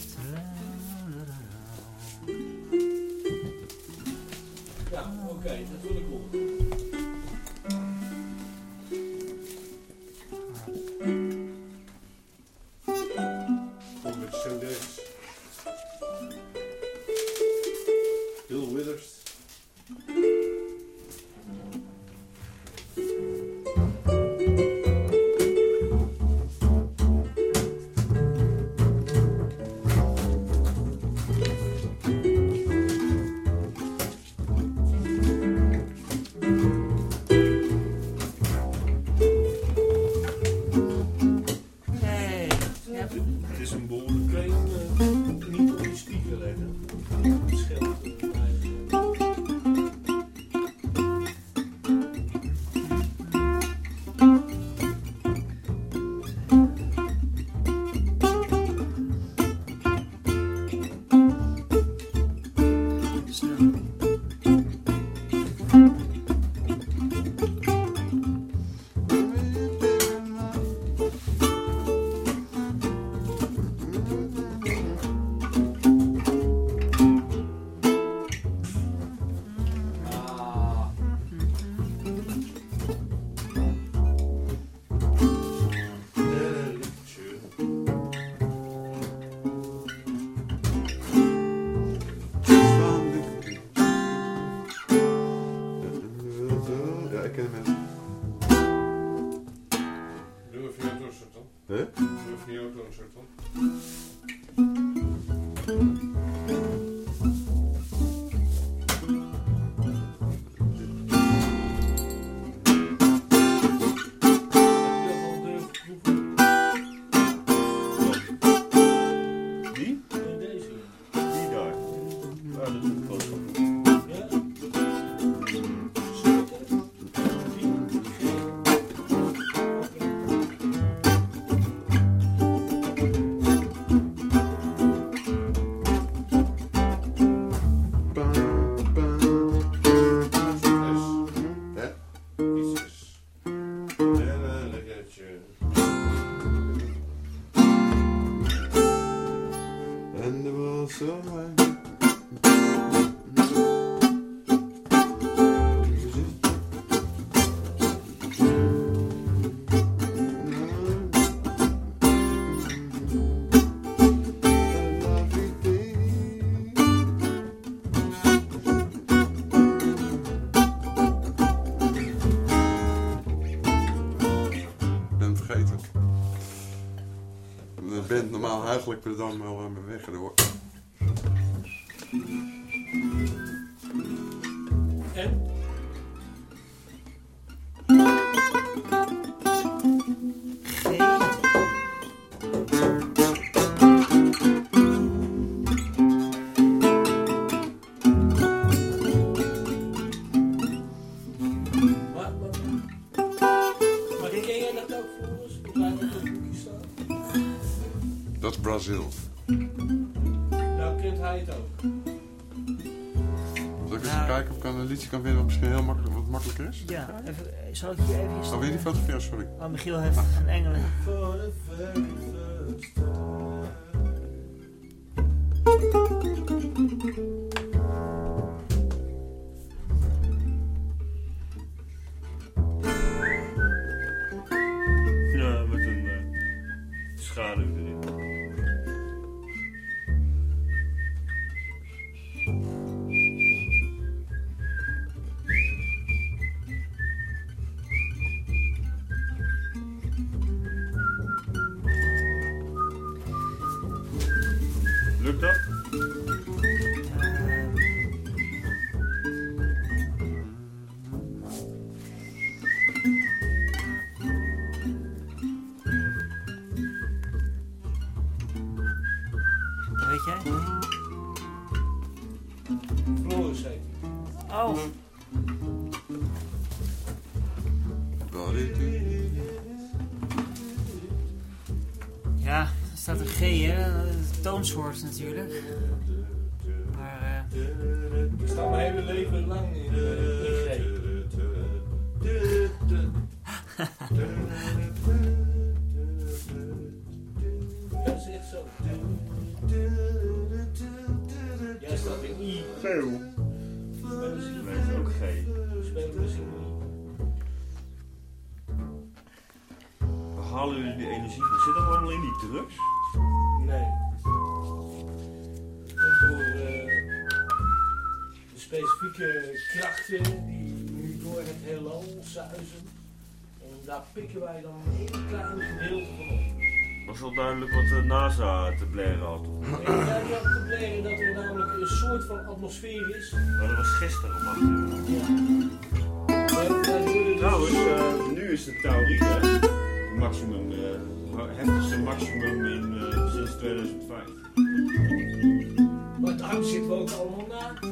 Ja, oké, dat wil ik horen. Band normaal huigelijk er dan wel liedje kan vinden wat misschien heel makkelijk, wat makkelijker is? Ja, even, zal ik je even... Oh, wil je die fotograferen? Sorry. Oh, Michiel heeft een engelen. Weet jij? Floris heet. Oh, ja, er staat een G, hè? De toonsoort natuurlijk. Maar, eh, Ik sta mijn hele leven lang in, eh, in G. krachten die nu door het heelal zuizen. En daar pikken wij dan een heel klein gedeelte van op. Was wel duidelijk wat de NASA te blaren had. Ik heb wel te blaren dat er namelijk een soort van atmosfeer is. Maar dat was gisteren om 8 uur. Ja. Dus- Trouwens, eh, nu is de Tauride het maximum, eh, heftigste maximum in, eh, sinds 2005. Maar daarom zitten we ook allemaal na.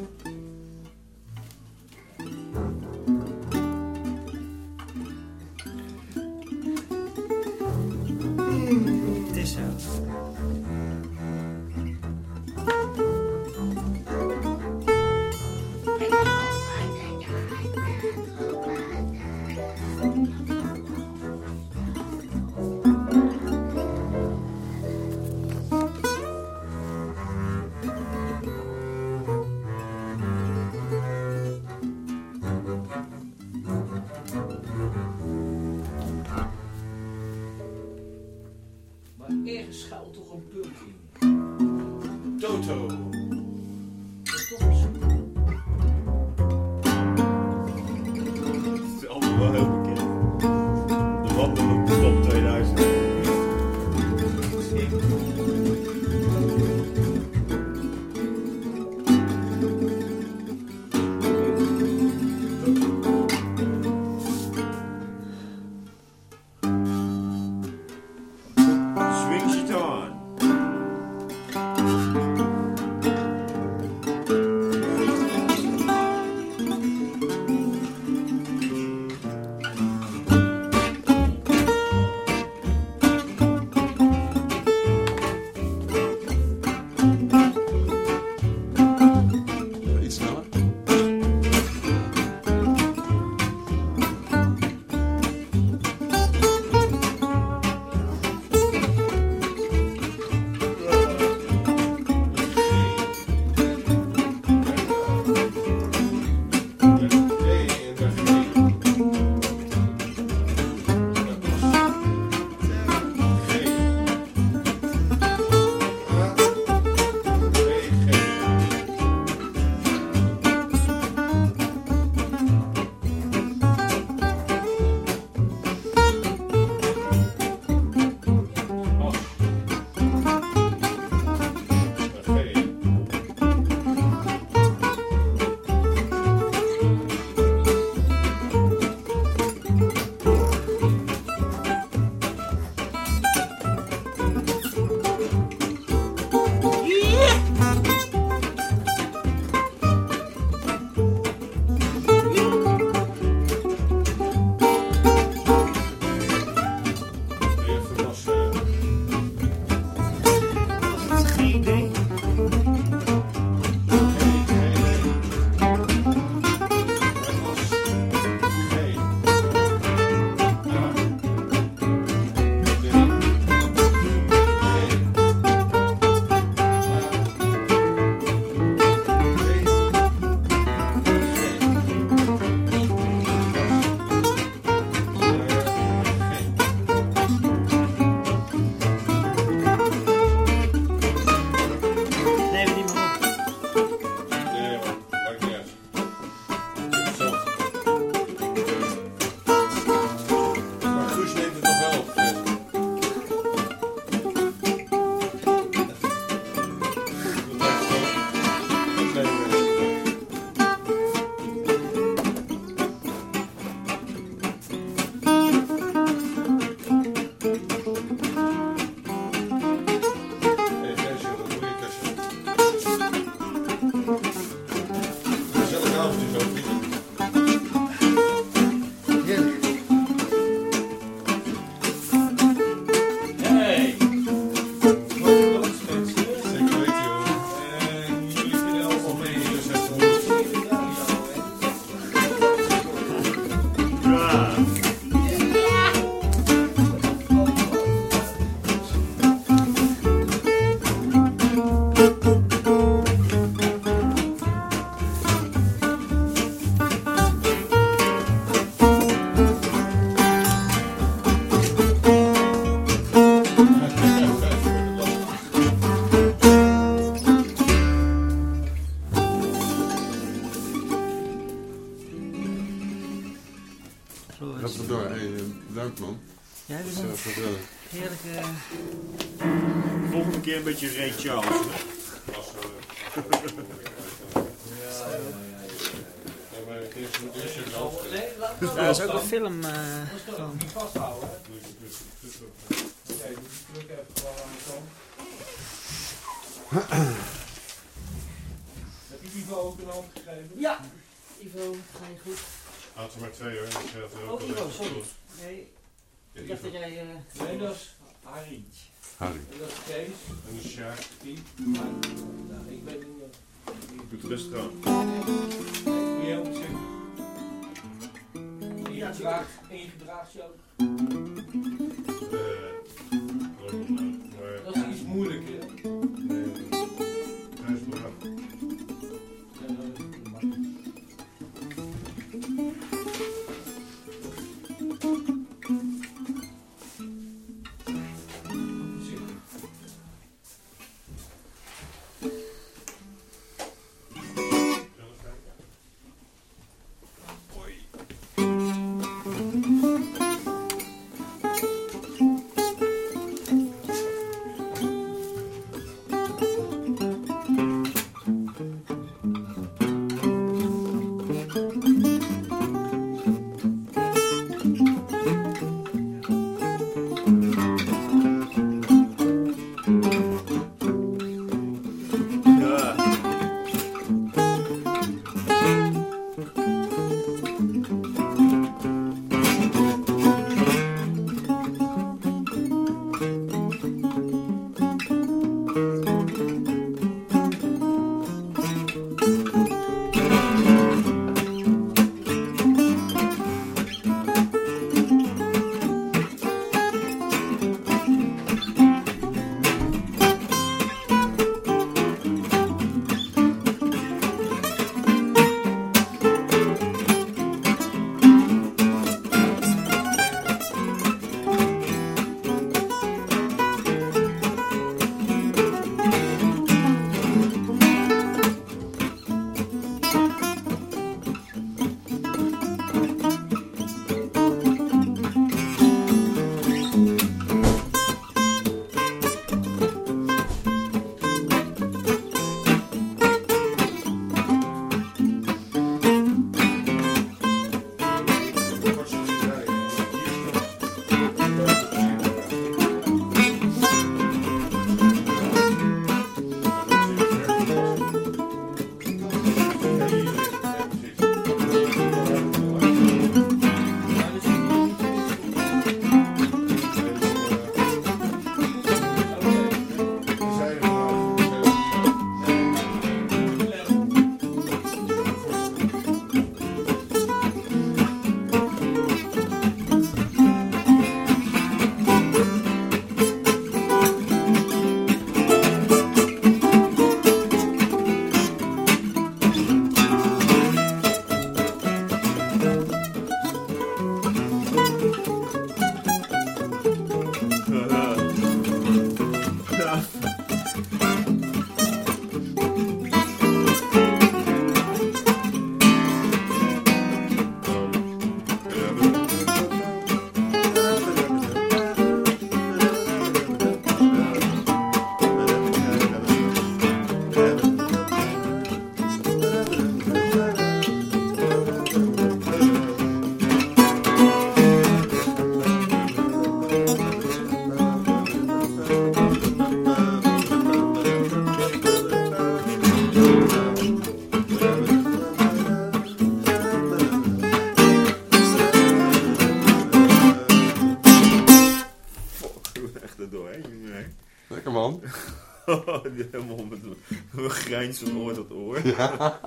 Oor.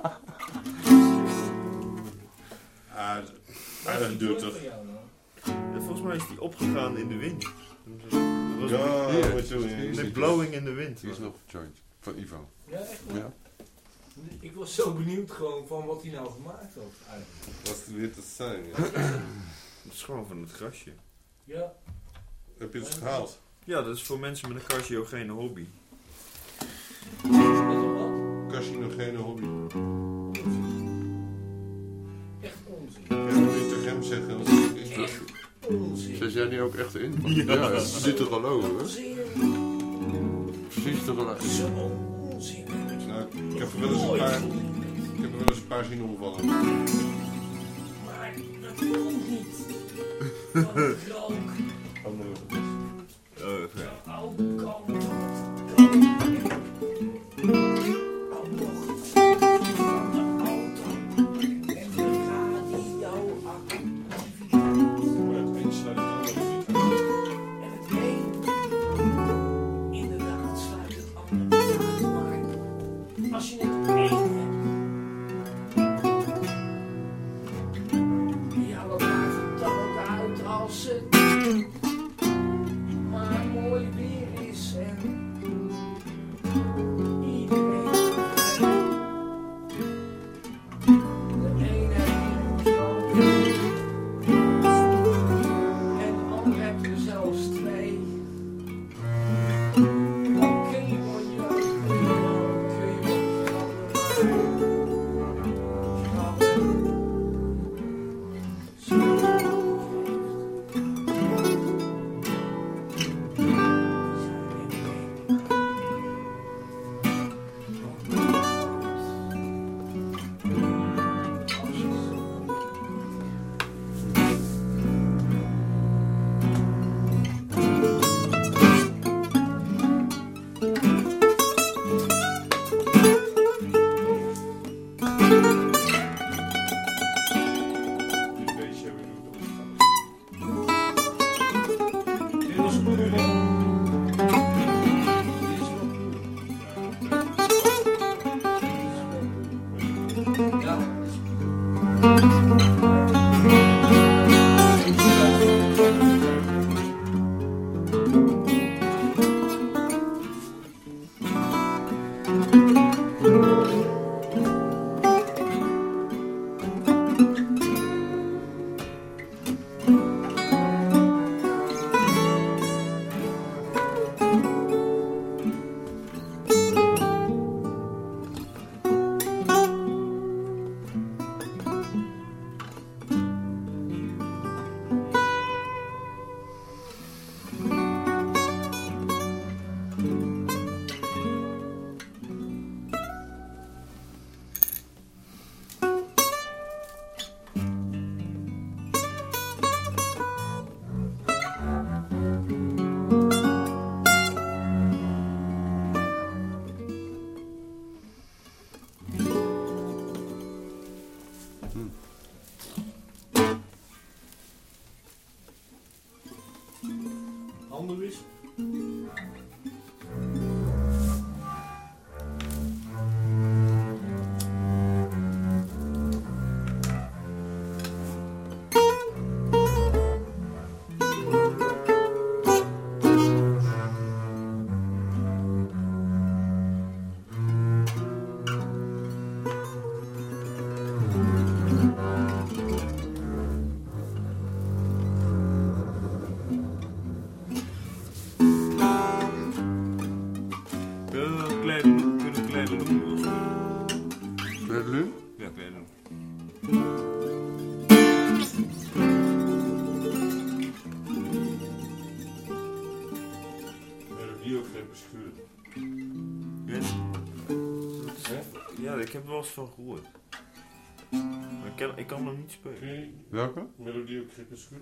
Ah, aardig duur toch? Ja, volgens mij is die opgegaan in de wind. Dat was Ja, ja. blowing in de wind. Hier is nog een joint. Van Ivo. Ja, echt wel. Ja. Ik was zo benieuwd gewoon van wat hij nou gemaakt had eigenlijk. Wat het weer te zijn, ja. Dat is gewoon van het grasje. Ja, Heb je het gehaald? Ja, dat is voor mensen met een cardiogene hobby. met een wat? Carcinogene hobby. Echt onzin. Ja, dat moet je tegen hem zeggen. Echt onzin. Zet jij nu ook echt in? Ja, ja. Zit te geloven, hè? Onzin. Precies te geloven. Zo onzin. Nou, ik heb er wel eens een paar, ik heb er wel eens een paar zien omvallen. Maar dat komt niet. Van het rook. Oh, nee. Oh, ja. Bas van Roer. Maar ik kan, ik kan hem niet spelen. Okay. Hm? Welke? Melodie op Krippenschuur.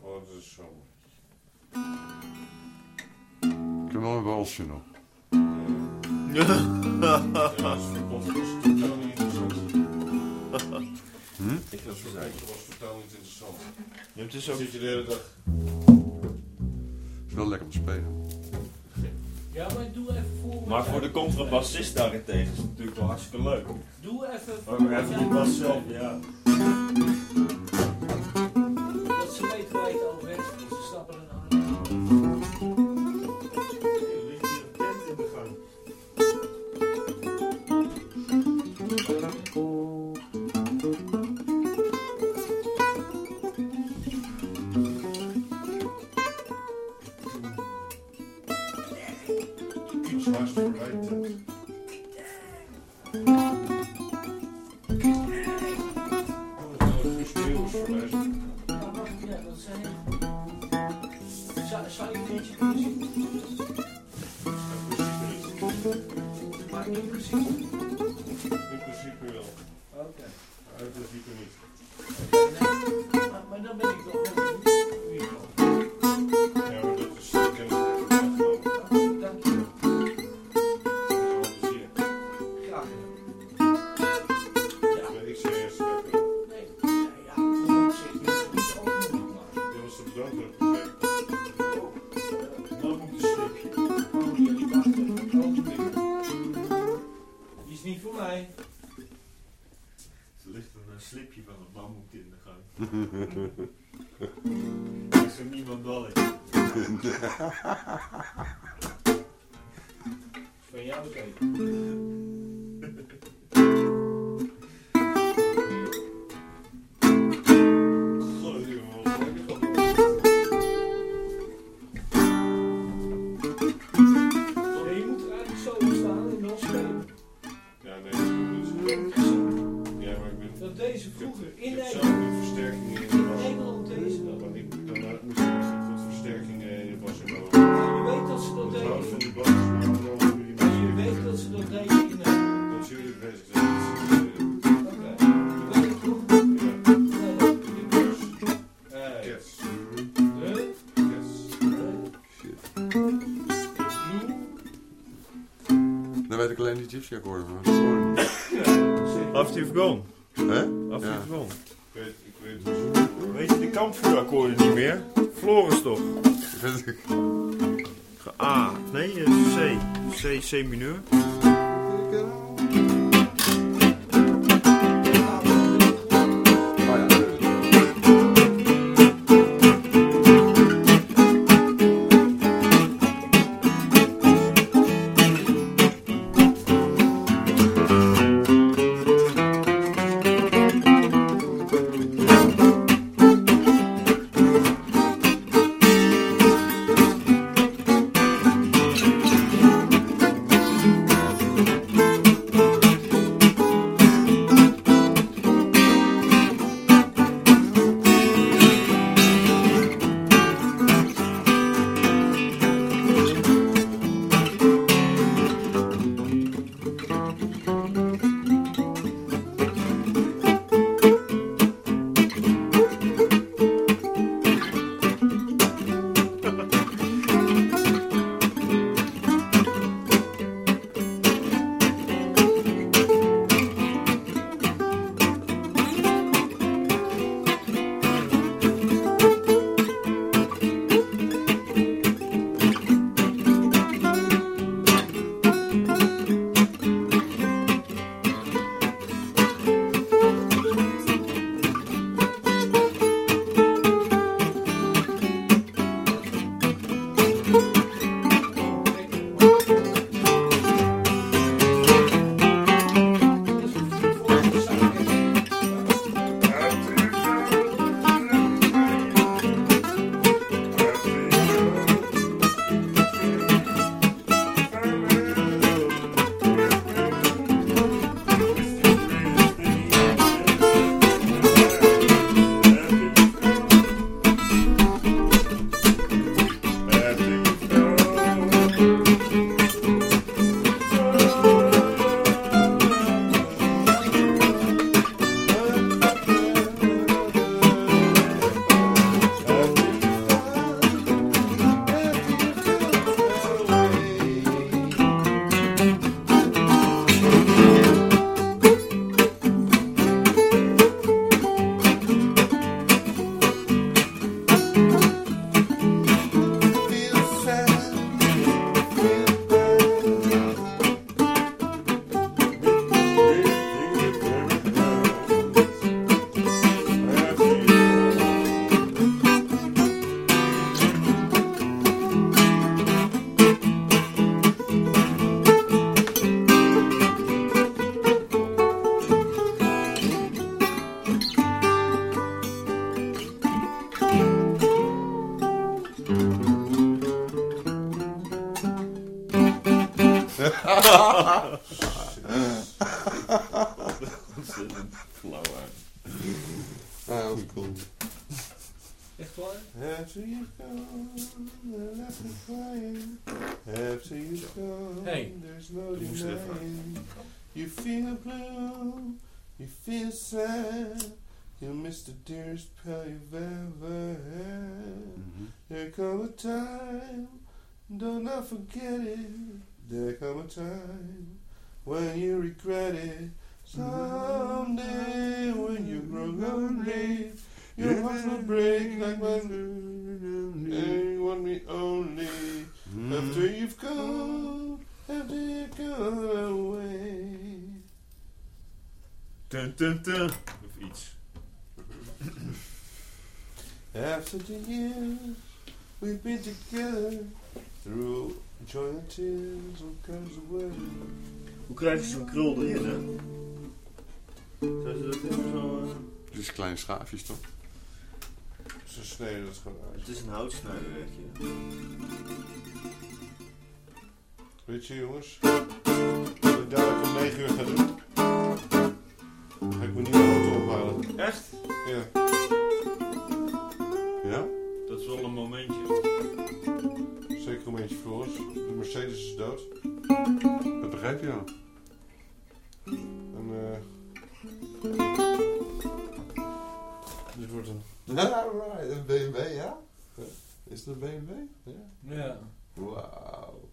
Oh, dat is zo Ik heb nog een walsje nog. Ja, dat is totaal niet interessant. Hm? Ik was totaal niet interessant. Je hebt dus ook... Zit je de hele dag... Het is wel lekker om te spelen. Ja, maar doe even... Maar voor de contrabassist daarentegen is het natuurlijk wel hartstikke leuk. Doe even. Oh, even die ja. die gypsy-akkoorden van. After You've Gone. Hè? After You've Gone. Ik weet, ik weet het zo. Weet je de kampvuurakkoorden niet meer? Floris toch? A, nee, eh, C. C, C mineur. Forget it. There come a time when you regret it. Someday when you grow lonely, your heart will break like mine. And you want me only mm. after you've gone, after you've gone away. Dun, dun, dun. Of iets. After the years we've been together, through joy and tears, comes away. Hoe krijg je zo'n krul erin, hè? Zou ze dat even zo... eh, Dit is kleine schaafjes, toch? Ze snijden dat gewoon uit. Het is een houtsnijderwerkje. Weet je jongens, wat ik dadelijk om 9 uur ga doen, ga ik mijn nieuwe auto ophalen. Echt? Ja. Ja? Dat is wel een momentje. De Mercedes is dood. Dat begrijp je al. En eh. dit wordt een. Alright, een BMW, ja? Is het een BMW? Ja. Ja. Wauw.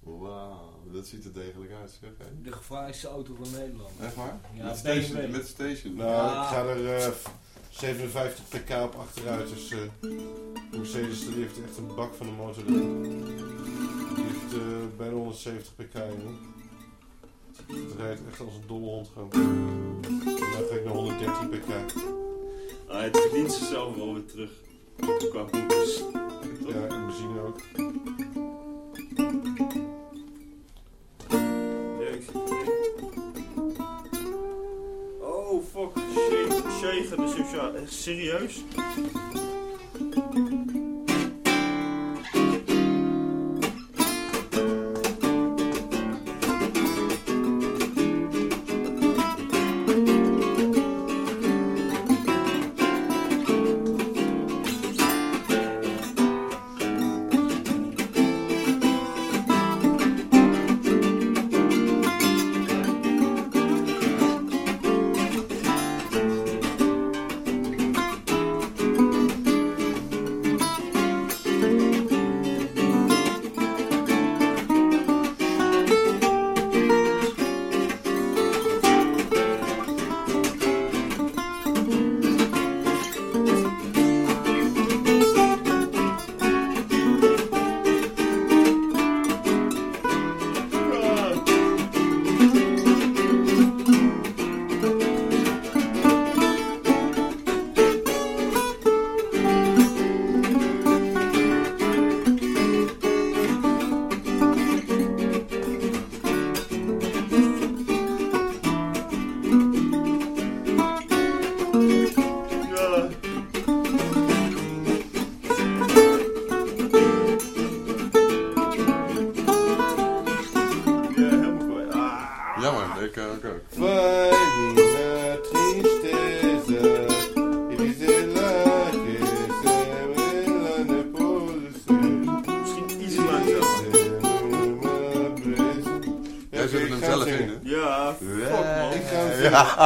Wauw, dat ziet er degelijk uit, zeg. hè? De gevaarlijkste auto van Nederland. Echt waar? Ja, met, station, met station. Nou, Ja. ik ga er eh, 57 pk op achteruit. Dus eh de Mercedes die heeft echt een bak van een motor. Die heeft eh, bijna 170 pk in. Het rijdt echt als een dolle hond gewoon. En dan ga ik naar 113 pk. Ah, het verdient zichzelf wel weer terug. Qua boetes. Ja, en benzine ook. Sociaal... Echt serieus?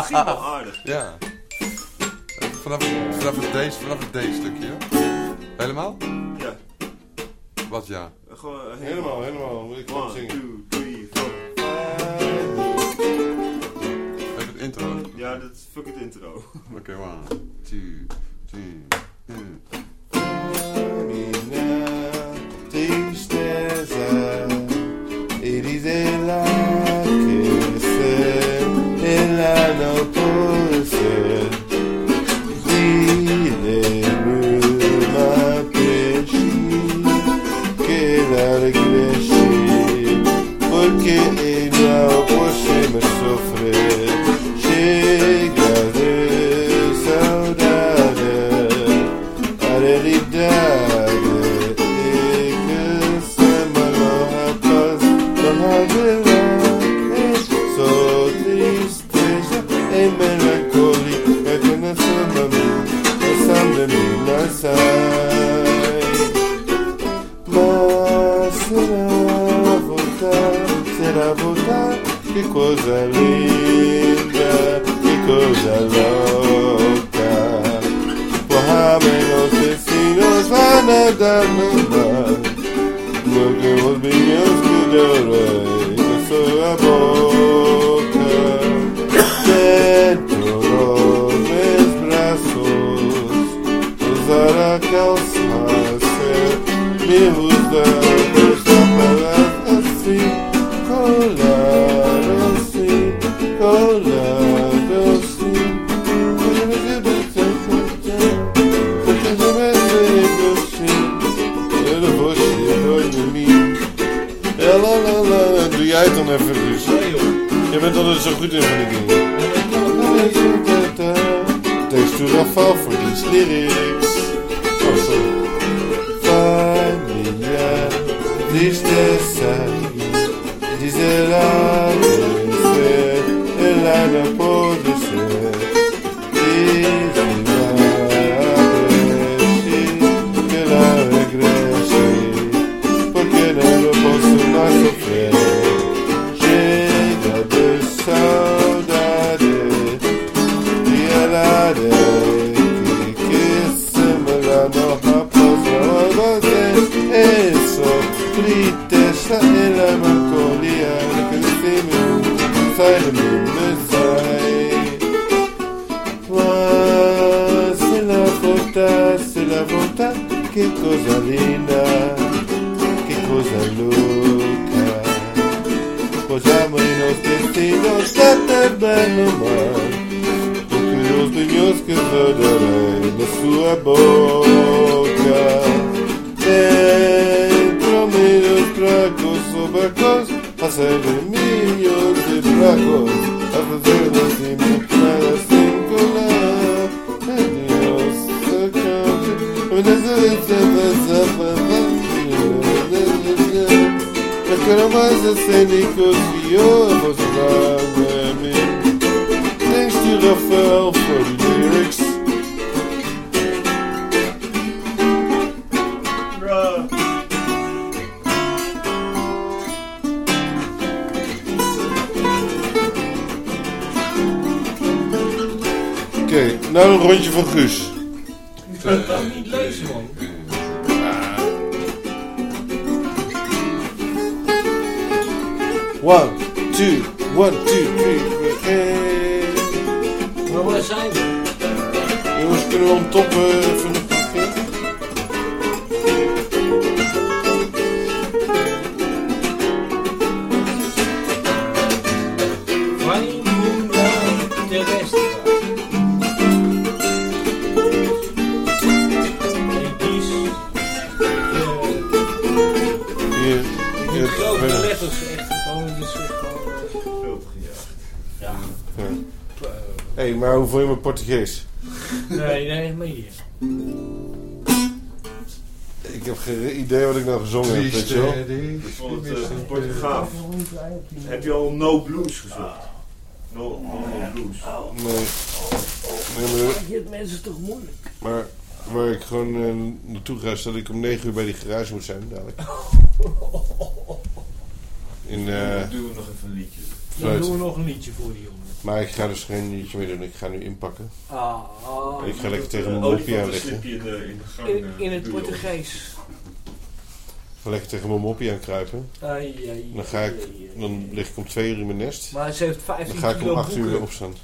Hem Ja. Dat ik om 9 uur bij die garage moet zijn, dadelijk. In, eh Doe nog even een liedje. Dan doen we nog een liedje voor die jongen. maar ik ga dus geen liedje meer doen, ik ga nu inpakken. Ah, ah. Ik ga lekker tegen mijn die moppie van aan de liggen. slipje in de, in gang. In, eh, in het. Portugees. Ik ga lekker tegen mijn moppie aan kruipen. Dan ga ik, dan lig ik om 2 uur in mijn nest. Maar ze heeft 15 Dan ga ik om kilo 8 uur weer opstaan.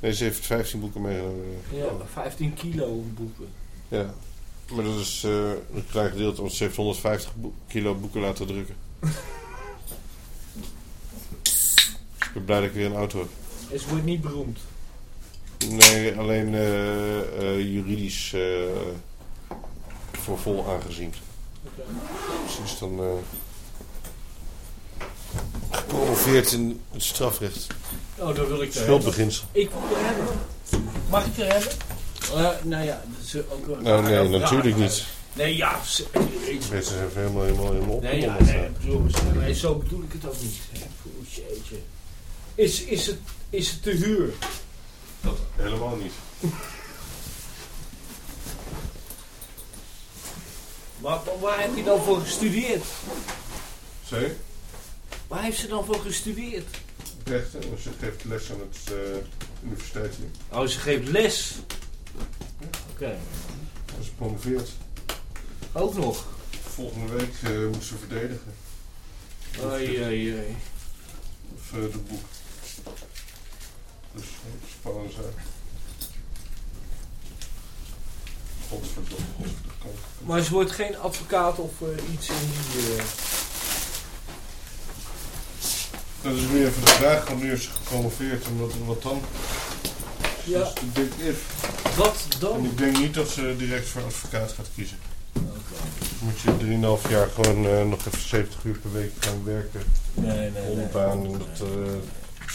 Nee, ze heeft 15 boeken meegenomen. Ja, 15 kilo boeken. Maar dat is een klein gedeelte, want ze heeft 150 boek- kilo boeken laten drukken. Dus ik ben blij dat ik weer een auto heb. Ze wordt niet beroemd. Nee, alleen eh, eh, juridisch eh, voor vol aangezien. Precies dan eh, gepromoveerd in het strafrecht. Oh, dat wil ik er. Schuldbeginsel. Ik wil er hebben. Mag ik er hebben? Eh, nou ja, dat is ook wel Nou, nee, natuurlijk niet. Nee, ja. ze- Mensen zijn helemaal, helemaal, helemaal Nee, ja, nee, bedoel, ze- nee, zo bedoel ik het ook niet. jeetje. Is, is, het, is het te huur? Dat helemaal niet. Maar waar heb je dan voor gestudeerd? Sorry? Waar heeft ze dan voor gestudeerd? rechten en ze geeft les aan het eh, universiteit. Oh, ze geeft les. Oké. Ze is promoveert. Ook nog. Volgende week eh, moet ze verdedigen. Oei, oei, oei. Of eh, de boek. Dus eh, spannend zijn. Godverdomme, godverdomme. Maar ze wordt geen advocaat of iets in die... Dat is weer even de vraag, want nu is ze gepromoveerd en wat, wat dan? Ja, Dus ik denk if. wat En dan? ik denk niet dat ze direct voor advocaat gaat kiezen. Oké. Moet je 3,5 jaar gewoon eh, nog even 70 uur per week gaan werken. Nee, nee. En dat, eh,